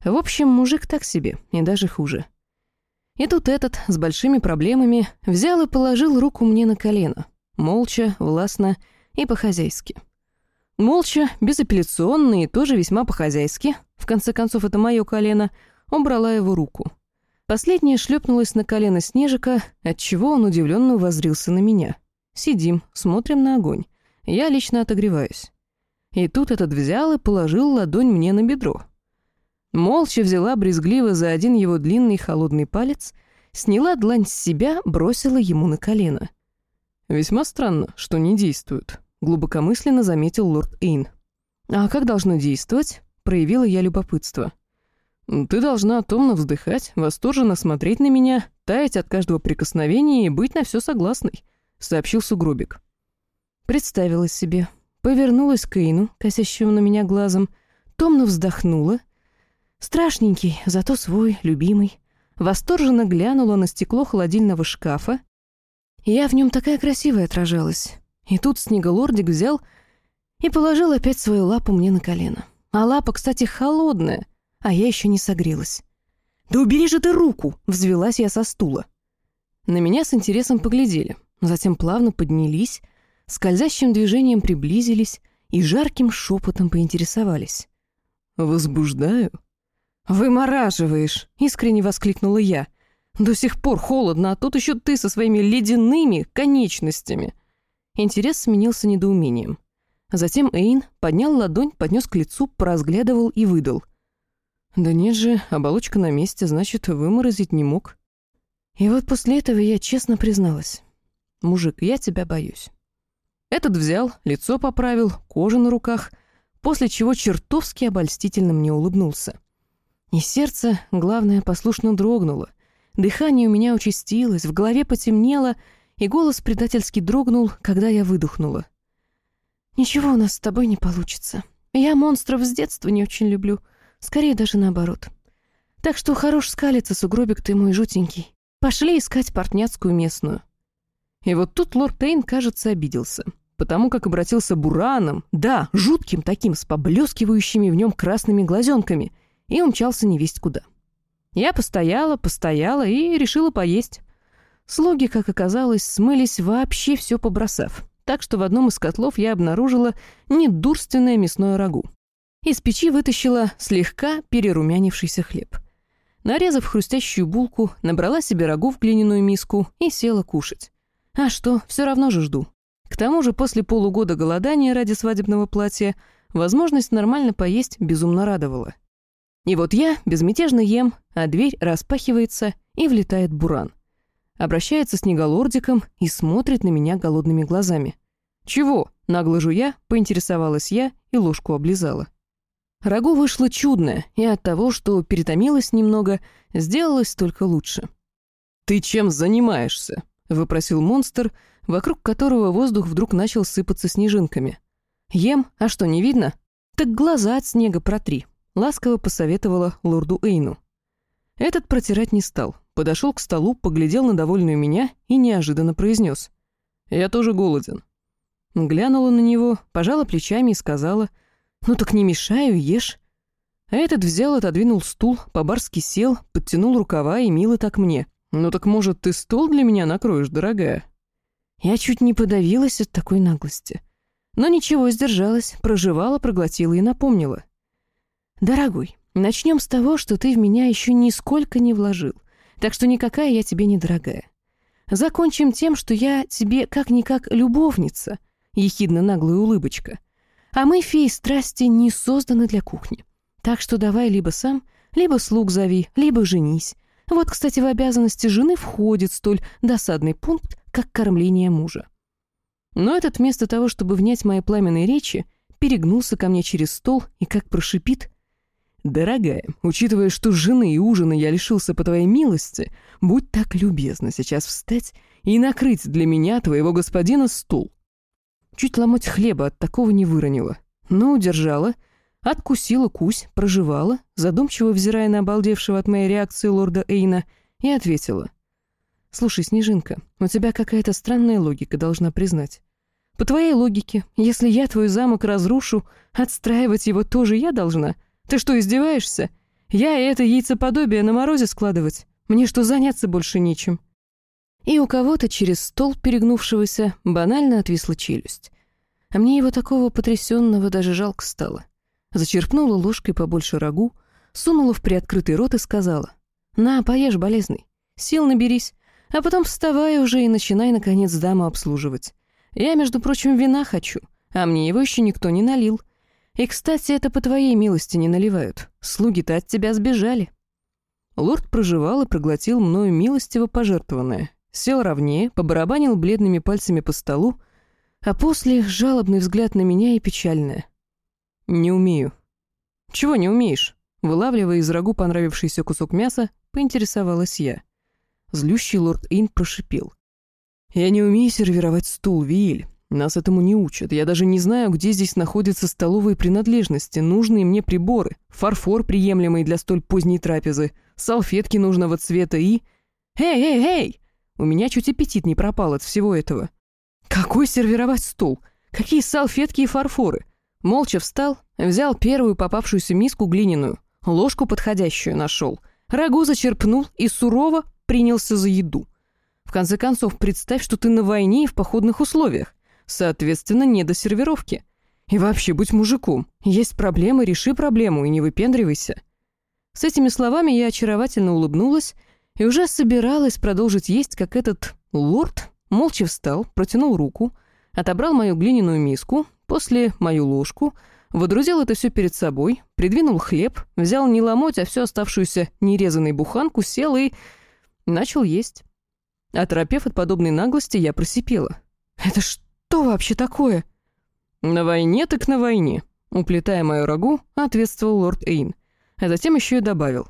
B: В общем, мужик так себе, и даже хуже. И тут этот, с большими проблемами, взял и положил руку мне на колено. Молча, властно и по-хозяйски. Молча, безапелляционно и тоже весьма по-хозяйски, в конце концов это мое колено, убрала его руку. Последняя шлепнулась на колено Снежика, отчего он удивленно возрился на меня. Сидим, смотрим на огонь. Я лично отогреваюсь. И тут этот взял и положил ладонь мне на бедро. Молча взяла брезгливо за один его длинный холодный палец, сняла длань с себя, бросила ему на колено. «Весьма странно, что не действует», — глубокомысленно заметил лорд Эйн. «А как должно действовать?» — проявила я любопытство. Ты должна томно вздыхать, восторженно смотреть на меня, таять от каждого прикосновения и быть на все согласной», — сообщил сугробик. Представила себе, повернулась к Эйну, косящему на меня глазом, томно вздохнула. Страшненький, зато свой, любимый. Восторженно глянула на стекло холодильного шкафа. Я в нем такая красивая отражалась. И тут снеголордик взял и положил опять свою лапу мне на колено. А лапа, кстати, холодная — а я еще не согрелась. «Да убери же ты руку!» — взвелась я со стула. На меня с интересом поглядели, затем плавно поднялись, скользящим движением приблизились и жарким шепотом поинтересовались. «Возбуждаю?» «Вымораживаешь!» — искренне воскликнула я. «До сих пор холодно, а тут еще ты со своими ледяными конечностями!» Интерес сменился недоумением. Затем Эйн поднял ладонь, поднес к лицу, поразглядывал и выдал. «Да нет же, оболочка на месте, значит, выморозить не мог». И вот после этого я честно призналась. «Мужик, я тебя боюсь». Этот взял, лицо поправил, кожа на руках, после чего чертовски обольстительно мне улыбнулся. И сердце, главное, послушно дрогнуло. Дыхание у меня участилось, в голове потемнело, и голос предательски дрогнул, когда я выдохнула. «Ничего у нас с тобой не получится. Я монстров с детства не очень люблю, скорее даже наоборот. Так что хорош скалиться, сугробик ты мой жутенький. Пошли искать портняцкую местную». И вот тут лорд Тейн, кажется, обиделся, потому как обратился бураном, да, жутким таким, с поблескивающими в нем красными глазенками, и умчался невесть куда. Я постояла, постояла и решила поесть. Слуги, как оказалось, смылись вообще все побросав, так что в одном из котлов я обнаружила недурственное мясное рагу. Из печи вытащила слегка перерумянившийся хлеб. Нарезав хрустящую булку, набрала себе рагу в глиняную миску и села кушать. А что, все равно же жду. К тому же после полугода голодания ради свадебного платья возможность нормально поесть безумно радовала. И вот я безмятежно ем, а дверь распахивается, и влетает Буран. Обращается с неголордиком и смотрит на меня голодными глазами. «Чего?» — нагло жуя, поинтересовалась я и ложку облизала. Рагу вышло чудное, и от того, что перетомилась немного, сделалось только лучше. «Ты чем занимаешься?» — выпросил монстр, вокруг которого воздух вдруг начал сыпаться снежинками. «Ем, а что, не видно? Так глаза от снега протри», — ласково посоветовала лорду Эйну. Этот протирать не стал, подошел к столу, поглядел на довольную меня и неожиданно произнес. «Я тоже голоден». Глянула на него, пожала плечами и сказала, «Ну так не мешаю, ешь». А этот взял, отодвинул стул, по-барски сел, подтянул рукава и мило так мне — «Ну так, может, ты стол для меня накроешь, дорогая?» Я чуть не подавилась от такой наглости. Но ничего, сдержалась, проживала, проглотила и напомнила. «Дорогой, начнем с того, что ты в меня еще нисколько не вложил, так что никакая я тебе не дорогая. Закончим тем, что я тебе как-никак любовница», — ехидно наглая улыбочка. «А мы, феи страсти, не созданы для кухни. Так что давай либо сам, либо слуг зови, либо женись, вот, кстати, в обязанности жены входит столь досадный пункт, как кормление мужа. Но этот вместо того, чтобы внять мои пламенные речи, перегнулся ко мне через стол и как прошипит. «Дорогая, учитывая, что жены и ужина я лишился по твоей милости, будь так любезна сейчас встать и накрыть для меня, твоего господина, стул». Чуть ломоть хлеба от такого не выронила, но удержала — Откусила кусь, проживала, задумчиво взирая на обалдевшего от моей реакции лорда Эйна, и ответила. «Слушай, Снежинка, у тебя какая-то странная логика, должна признать. По твоей логике, если я твой замок разрушу, отстраивать его тоже я должна. Ты что, издеваешься? Я это яйцеподобие на морозе складывать? Мне что, заняться больше нечем?» И у кого-то через стол перегнувшегося банально отвисла челюсть. А мне его такого потрясенного даже жалко стало зачерпнула ложкой побольше рагу, сунула в приоткрытый рот и сказала. «На, поешь, болезный. Сил наберись, а потом вставай уже и начинай, наконец, даму обслуживать. Я, между прочим, вина хочу, а мне его еще никто не налил. И, кстати, это по твоей милости не наливают. Слуги-то от тебя сбежали». Лорд проживал и проглотил мною милостиво пожертвованное. Сел ровнее, побарабанил бледными пальцами по столу, а после жалобный взгляд на меня и печальное. «Не умею». «Чего не умеешь?» Вылавливая из рагу понравившийся кусок мяса, поинтересовалась я. Злющий лорд Ин прошипел. «Я не умею сервировать стул, Вииль. Нас этому не учат. Я даже не знаю, где здесь находятся столовые принадлежности, нужные мне приборы, фарфор, приемлемый для столь поздней трапезы, салфетки нужного цвета и... Эй, эй, эй! У меня чуть аппетит не пропал от всего этого. Какой сервировать стол? Какие салфетки и фарфоры? Молча встал, взял первую попавшуюся миску глиняную, ложку подходящую нашел, рагу зачерпнул и сурово принялся за еду. В конце концов, представь, что ты на войне и в походных условиях. Соответственно, не до сервировки. И вообще, будь мужиком. Есть проблемы, реши проблему и не выпендривайся. С этими словами я очаровательно улыбнулась и уже собиралась продолжить есть, как этот лорд молча встал, протянул руку, отобрал мою глиняную миску, После мою ложку, водрузил это все перед собой, придвинул хлеб, взял не ломоть, а всю оставшуюся нерезанной буханку, сел и... начал есть. Оторопев от подобной наглости, я просипела. «Это что вообще такое?» «На войне так на войне», — уплетая мою рагу, ответствовал лорд Эйн. А затем еще и добавил.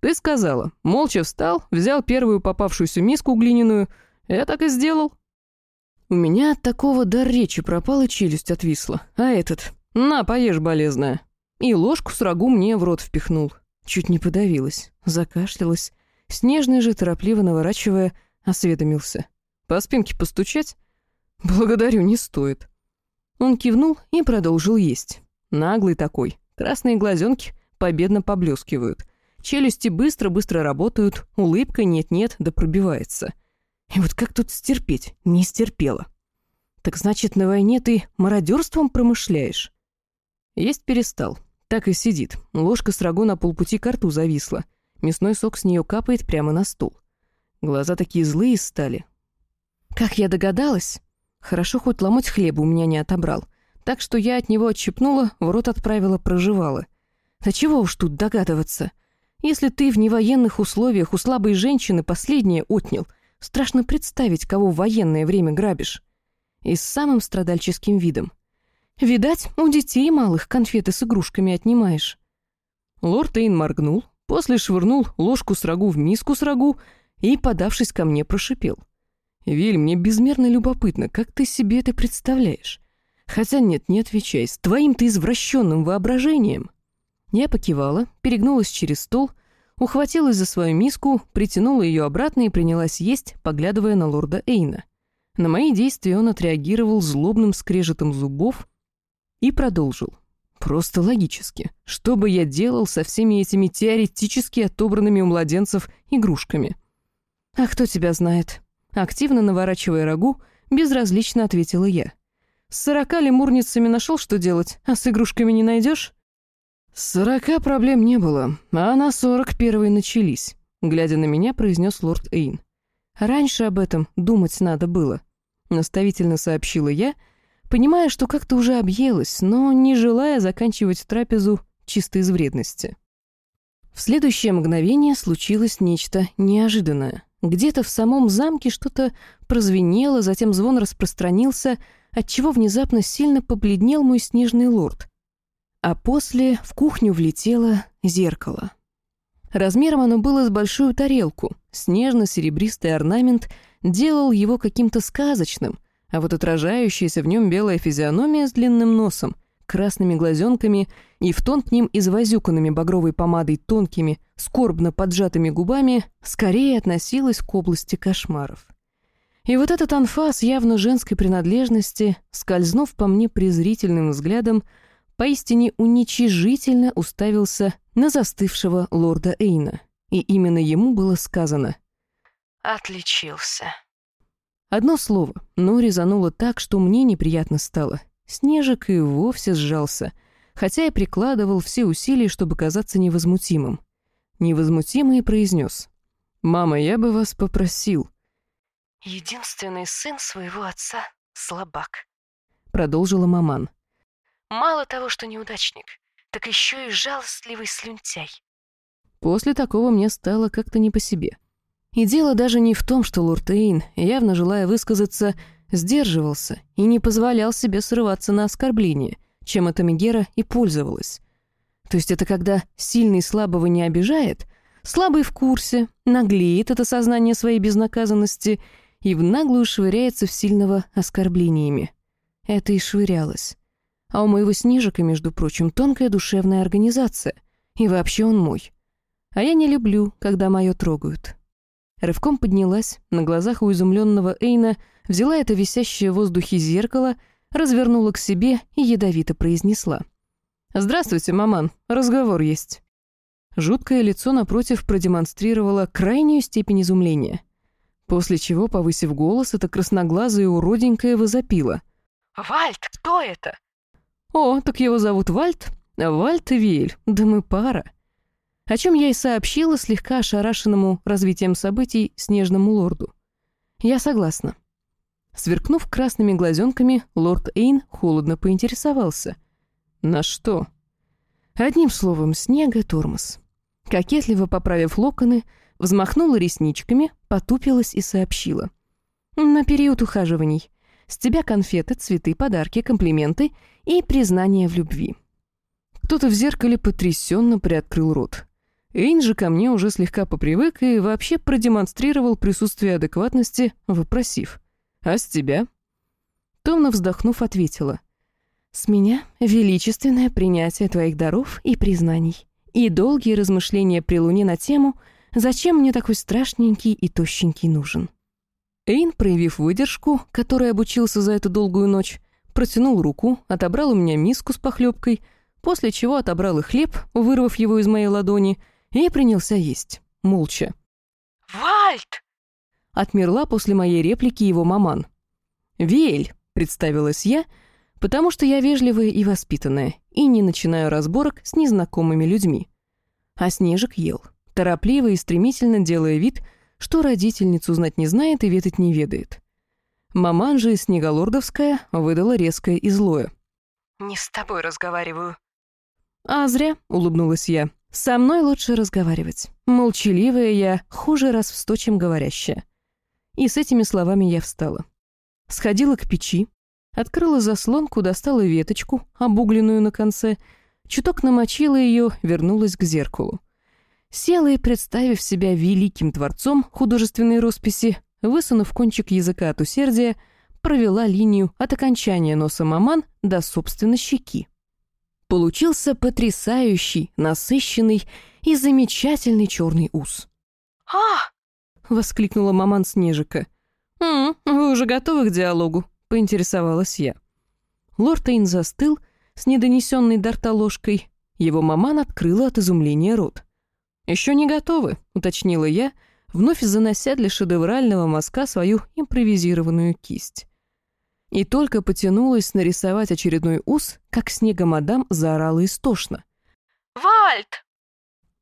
B: «Ты сказала, молча встал, взял первую попавшуюся миску глиняную. Я так и сделал». У меня от такого дар речи пропал и челюсть отвисла. А этот «На, поешь, болезная». И ложку с рагу мне в рот впихнул. Чуть не подавилась, закашлялась. Снежный же, торопливо наворачивая, осведомился. «По спинке постучать?» «Благодарю, не стоит». Он кивнул и продолжил есть. Наглый такой. Красные глазенки победно поблескивают. Челюсти быстро-быстро работают, улыбка нет-нет да пробивается. И вот как тут стерпеть? Не стерпела. Так значит, на войне ты мародерством промышляешь? Есть перестал. Так и сидит. Ложка с рагу на полпути к рту зависла. Мясной сок с нее капает прямо на стол. Глаза такие злые стали. Как я догадалась? Хорошо, хоть ломоть хлеба у меня не отобрал. Так что я от него отщипнула, в рот отправила, проживала. Да чего уж тут догадываться? Если ты в невоенных условиях у слабой женщины последнее отнял, страшно представить, кого в военное время грабишь. И с самым страдальческим видом. Видать, у детей малых конфеты с игрушками отнимаешь. Лорд Эйн моргнул, после швырнул ложку с рагу в миску с рагу и, подавшись ко мне, прошипел. «Виль, мне безмерно любопытно, как ты себе это представляешь? Хотя нет, не отвечай, с твоим-то извращенным воображением». Я покивала, перегнулась через стол, ухватилась за свою миску, притянула ее обратно и принялась есть, поглядывая на лорда Эйна. На мои действия он отреагировал злобным скрежетом зубов и продолжил. Просто логически. Что бы я делал со всеми этими теоретически отобранными у младенцев игрушками? «А кто тебя знает?» Активно наворачивая рагу, безразлично ответила я. «С сорока лемурницами нашел, что делать, а с игрушками не найдешь?» «С сорока проблем не было, а на сорок первые начались», глядя на меня, произнес лорд Эйн. «Раньше об этом думать надо было», наставительно сообщила я, понимая, что как-то уже объелась, но не желая заканчивать трапезу чисто из вредности. В следующее мгновение случилось нечто неожиданное. Где-то в самом замке что-то прозвенело, затем звон распространился, отчего внезапно сильно побледнел мой снежный лорд. А после в кухню влетело зеркало. Размером оно было с большую тарелку. Снежно-серебристый орнамент делал его каким-то сказочным, а вот отражающаяся в нем белая физиономия с длинным носом, красными глазенками и в тон к ним извозюканными багровой помадой тонкими, скорбно поджатыми губами скорее относилась к области кошмаров. И вот этот анфас явно женской принадлежности, скользнув по мне презрительным взглядом, поистине уничижительно уставился на застывшего лорда Эйна. И именно ему было сказано
A: «Отличился».
B: Одно слово, но резануло так, что мне неприятно стало. Снежик и вовсе сжался, хотя и прикладывал все усилия, чтобы казаться невозмутимым. Невозмутимый произнес. «Мама, я бы вас попросил».
A: «Единственный сын своего отца — слабак», —
B: продолжила маман.
A: Мало того, что неудачник, так еще и жалостливый слюнтяй.
B: После такого мне стало как-то не по себе. И дело даже не в том, что лорд Эйн, явно желая высказаться, сдерживался и не позволял себе срываться на оскорбление, чем эта Мегера и пользовалась. То есть это когда сильный слабого не обижает, слабый в курсе, наглеет это сознание своей безнаказанности и в наглую швыряется в сильного оскорблениями. Это и швырялось. А у моего Снежика, между прочим, тонкая душевная организация. И вообще он мой. А я не люблю, когда моё трогают. Рывком поднялась, на глазах у изумленного Эйна взяла это висящее в воздухе зеркало, развернула к себе и ядовито произнесла. «Здравствуйте, маман, разговор есть». Жуткое лицо напротив продемонстрировало крайнюю степень изумления. После чего, повысив голос, это красноглазое уроденькое возопило.
A: «Вальт, кто это?
B: «О, так его зовут Вальт? Вальт и Виэль, да мы пара». О чем я и сообщила слегка ошарашенному развитием событий снежному лорду. «Я согласна». Сверкнув красными глазенками, лорд Эйн холодно поинтересовался. «На что?» Одним словом, снега тормоз. Кокетливо поправив локоны, взмахнула ресничками, потупилась и сообщила. «На период ухаживаний. С тебя конфеты, цветы, подарки, комплименты и признание в любви». Кто-то в зеркале потрясенно приоткрыл рот. Эйн же ко мне уже слегка попривык и вообще продемонстрировал присутствие адекватности, вопросив. «А с тебя?» Томно вздохнув, ответила. «С меня величественное принятие твоих даров и признаний и долгие размышления при луне на тему «Зачем мне такой страшненький и тощенький нужен?». Эйн, проявив выдержку, которой обучился за эту долгую ночь, протянул руку, отобрал у меня миску с похлебкой, после чего отобрал и хлеб, вырвав его из моей ладони, и принялся есть, молча.
C: «Вальт!»
B: Отмерла после моей реплики его маман. «Вель!» — представилась я, потому что я вежливая и воспитанная, и не начинаю разборок с незнакомыми людьми. А Снежик ел, торопливо и стремительно делая вид, что родительницу знать не знает и ведать не ведает. Маман же Снеголордовская выдала резкое и злое.
C: «Не с тобой разговариваю».
B: «А зря», — улыбнулась я. «Со мной лучше разговаривать. Молчаливая я, хуже раз в сто, чем говорящая». И с этими словами я встала. Сходила к печи, открыла заслонку, достала веточку, обугленную на конце, чуток намочила ее, вернулась к зеркалу. Села и, представив себя великим творцом художественной росписи, высунув кончик языка от усердия, провела линию от окончания носа маман до собственной щеки. Получился потрясающий, насыщенный и замечательный черный ус.
C: «А!»
B: — воскликнула маман Снежика. «М -м, «Вы уже готовы к диалогу?» — поинтересовалась я. Лорд Эйн застыл с недонесенной до рта ложкой. Его маман открыла от изумления рот. «Еще не готовы», — уточнила я, вновь занося для шедеврального мазка свою импровизированную кисть. И только потянулась нарисовать очередной ус, как снегомадам заорала истошно.
C: «Вальт!»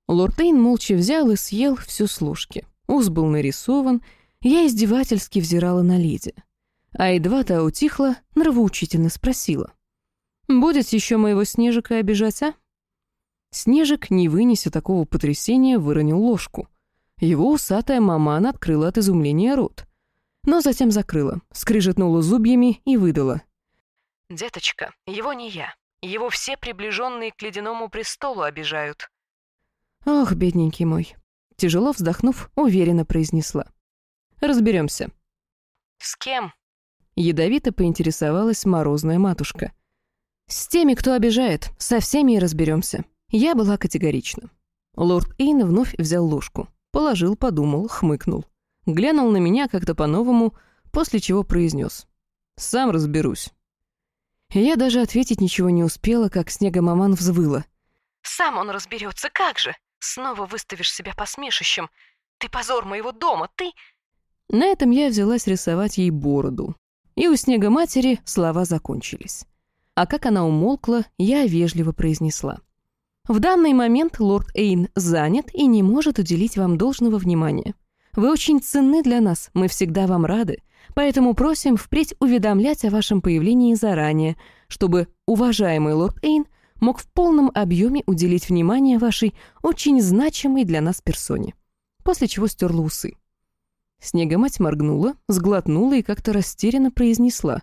B: Лорд Эйн молча взял и съел все с ложки. Ус был нарисован, я издевательски взирала на леди. А едва та утихла, нравоучительно спросила. «Будете еще моего Снежика обижать, а?» Снежик, не вынеся такого потрясения, выронил ложку. Его усатая маман открыла от изумления рот. Но затем закрыла, скрижетнула зубьями и выдала.
C: «Деточка, его не я. Его все приближенные к ледяному престолу обижают».
B: «Ох, бедненький мой», — тяжело вздохнув, уверенно произнесла. «Разберемся».
C: «С кем?»
B: Ядовито поинтересовалась морозная матушка. «С теми, кто обижает, со всеми и разберемся. Я была категорична. Лорд Эйн вновь взял ложку. Положил, подумал, хмыкнул. Глянул на меня как-то по-новому, после чего произнес. «Сам разберусь». Я даже ответить ничего не успела, как снегомаман взвыла.
C: «Сам он разберется, как же? Снова выставишь себя посмешищем. Ты позор моего дома, ты...»
B: На этом я взялась рисовать ей бороду, и у снега матери слова закончились. А как она умолкла, я вежливо произнесла. «В данный момент лорд Эйн занят и не может уделить вам должного внимания. Вы очень ценны для нас, мы всегда вам рады, поэтому просим впредь уведомлять о вашем появлении заранее, чтобы уважаемый лорд Эйн мог в полном объеме уделить внимание вашей очень значимой для нас персоне». После чего стерла усы. Снегомать моргнула, сглотнула и как-то растерянно произнесла.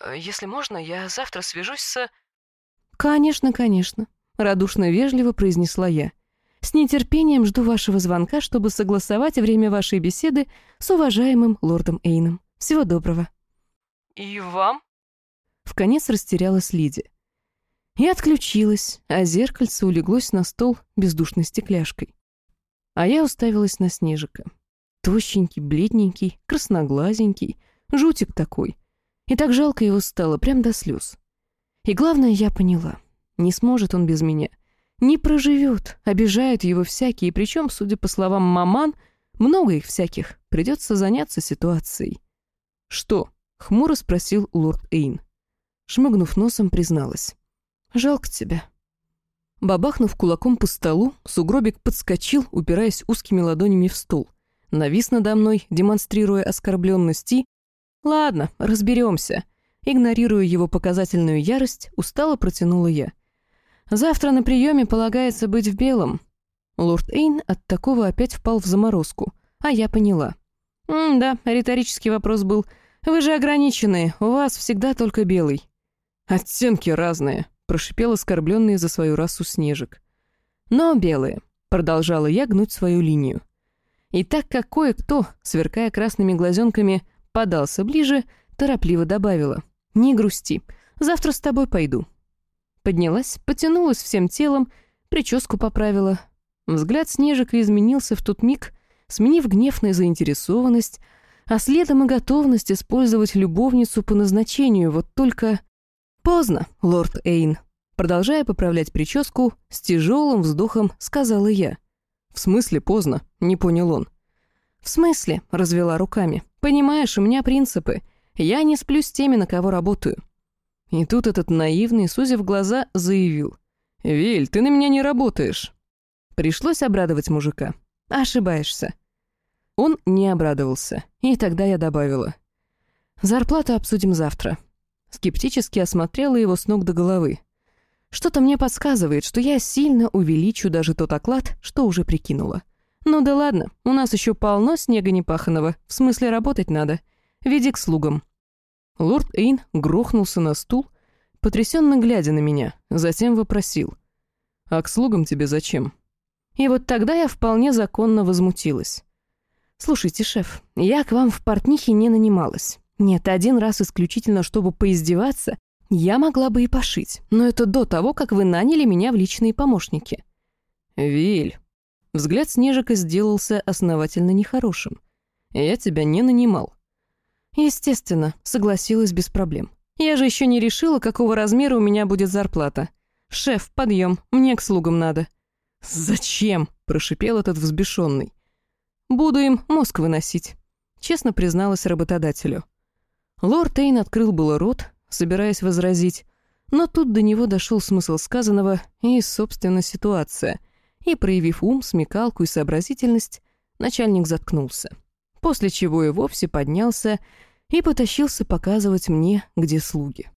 C: «Э, «Если можно, я завтра свяжусь с...»
B: «Конечно, конечно», — радушно-вежливо произнесла я. «С нетерпением жду вашего звонка, чтобы согласовать время вашей беседы с уважаемым лордом Эйном. Всего доброго».
C: «И вам?»
B: В конец растерялась Лиди. И отключилась, а зеркальце улеглось на стол бездушной стекляшкой. А я уставилась на Снежика. Тощенький, бледненький, красноглазенький, жутик такой. И так жалко его стало, прям до слез. И главное, я поняла. Не сможет он без меня. Не проживет, обижают его всякие, причем, судя по словам маман, много их всяких, придется заняться ситуацией. «Что?» — хмуро спросил лорд Эйн. Шмыгнув носом, призналась. «Жалко тебя». Бабахнув кулаком по столу, сугробик подскочил, упираясь узкими ладонями в стол — навис надо мной, демонстрируя оскорбленность и... Ладно, разберемся. Игнорируя его показательную ярость, устало протянула я. Завтра на приеме полагается быть в белом. Лорд Эйн от такого опять впал в заморозку, а я поняла. «М-да, риторический вопрос был. Вы же ограниченные, у вас всегда только белый». «Оттенки разные», — прошипел оскорбленный за свою расу Снежик. «Но белые», — продолжала я гнуть свою линию. И так как кое-кто, сверкая красными глазенками, подался ближе, торопливо добавила. «Не грусти, завтра с тобой пойду». Поднялась, потянулась всем телом, прическу поправила. Взгляд Снежика изменился в тот миг, сменив гнев на заинтересованность, а следом и готовность использовать любовницу по назначению, вот только... Поздно, лорд Эйн. Продолжая поправлять прическу, с тяжелым вздохом сказала я. «В смысле поздно?» — не понял он. «В смысле?» — развела руками. «Понимаешь, у меня принципы. Я не сплю с теми, на кого работаю». И тут этот наивный, сузив глаза, заявил. «Виль, ты на меня не работаешь». Пришлось обрадовать мужика. «Ошибаешься». Он не обрадовался, и тогда я добавила. «Зарплату обсудим завтра». Скептически осмотрела его с ног до головы. Что-то мне подсказывает, что я сильно увеличу даже тот оклад, что уже прикинула. Ну да ладно, у нас еще полно снега непаханого, в смысле работать надо. Веди к слугам. Лорд Эйн грохнулся на стул, потрясенно глядя на меня, затем вопросил. «А к слугам тебе зачем?» И вот тогда я вполне законно возмутилась. «Слушайте, шеф, я к вам в портнихе не нанималась. Нет, один раз исключительно, чтобы поиздеваться, я могла бы и пошить, но это до того, как вы наняли меня в личные помощники». «Виль». Взгляд Снежика сделался основательно нехорошим. «Я тебя не нанимал». «Естественно», — согласилась без проблем. «Я же еще не решила, какого размера у меня будет зарплата. Шеф, подъем, мне к слугам надо». «Зачем?» — прошипел этот взбешенный. «Буду им мозг выносить», — честно призналась работодателю. Лорд Эйн открыл было рот, собираясь возразить, но тут до него дошел смысл сказанного и, собственно, ситуация. И, проявив ум, смекалку и сообразительность, начальник заткнулся. После чего и вовсе поднялся и потащился показывать мне, где слуги.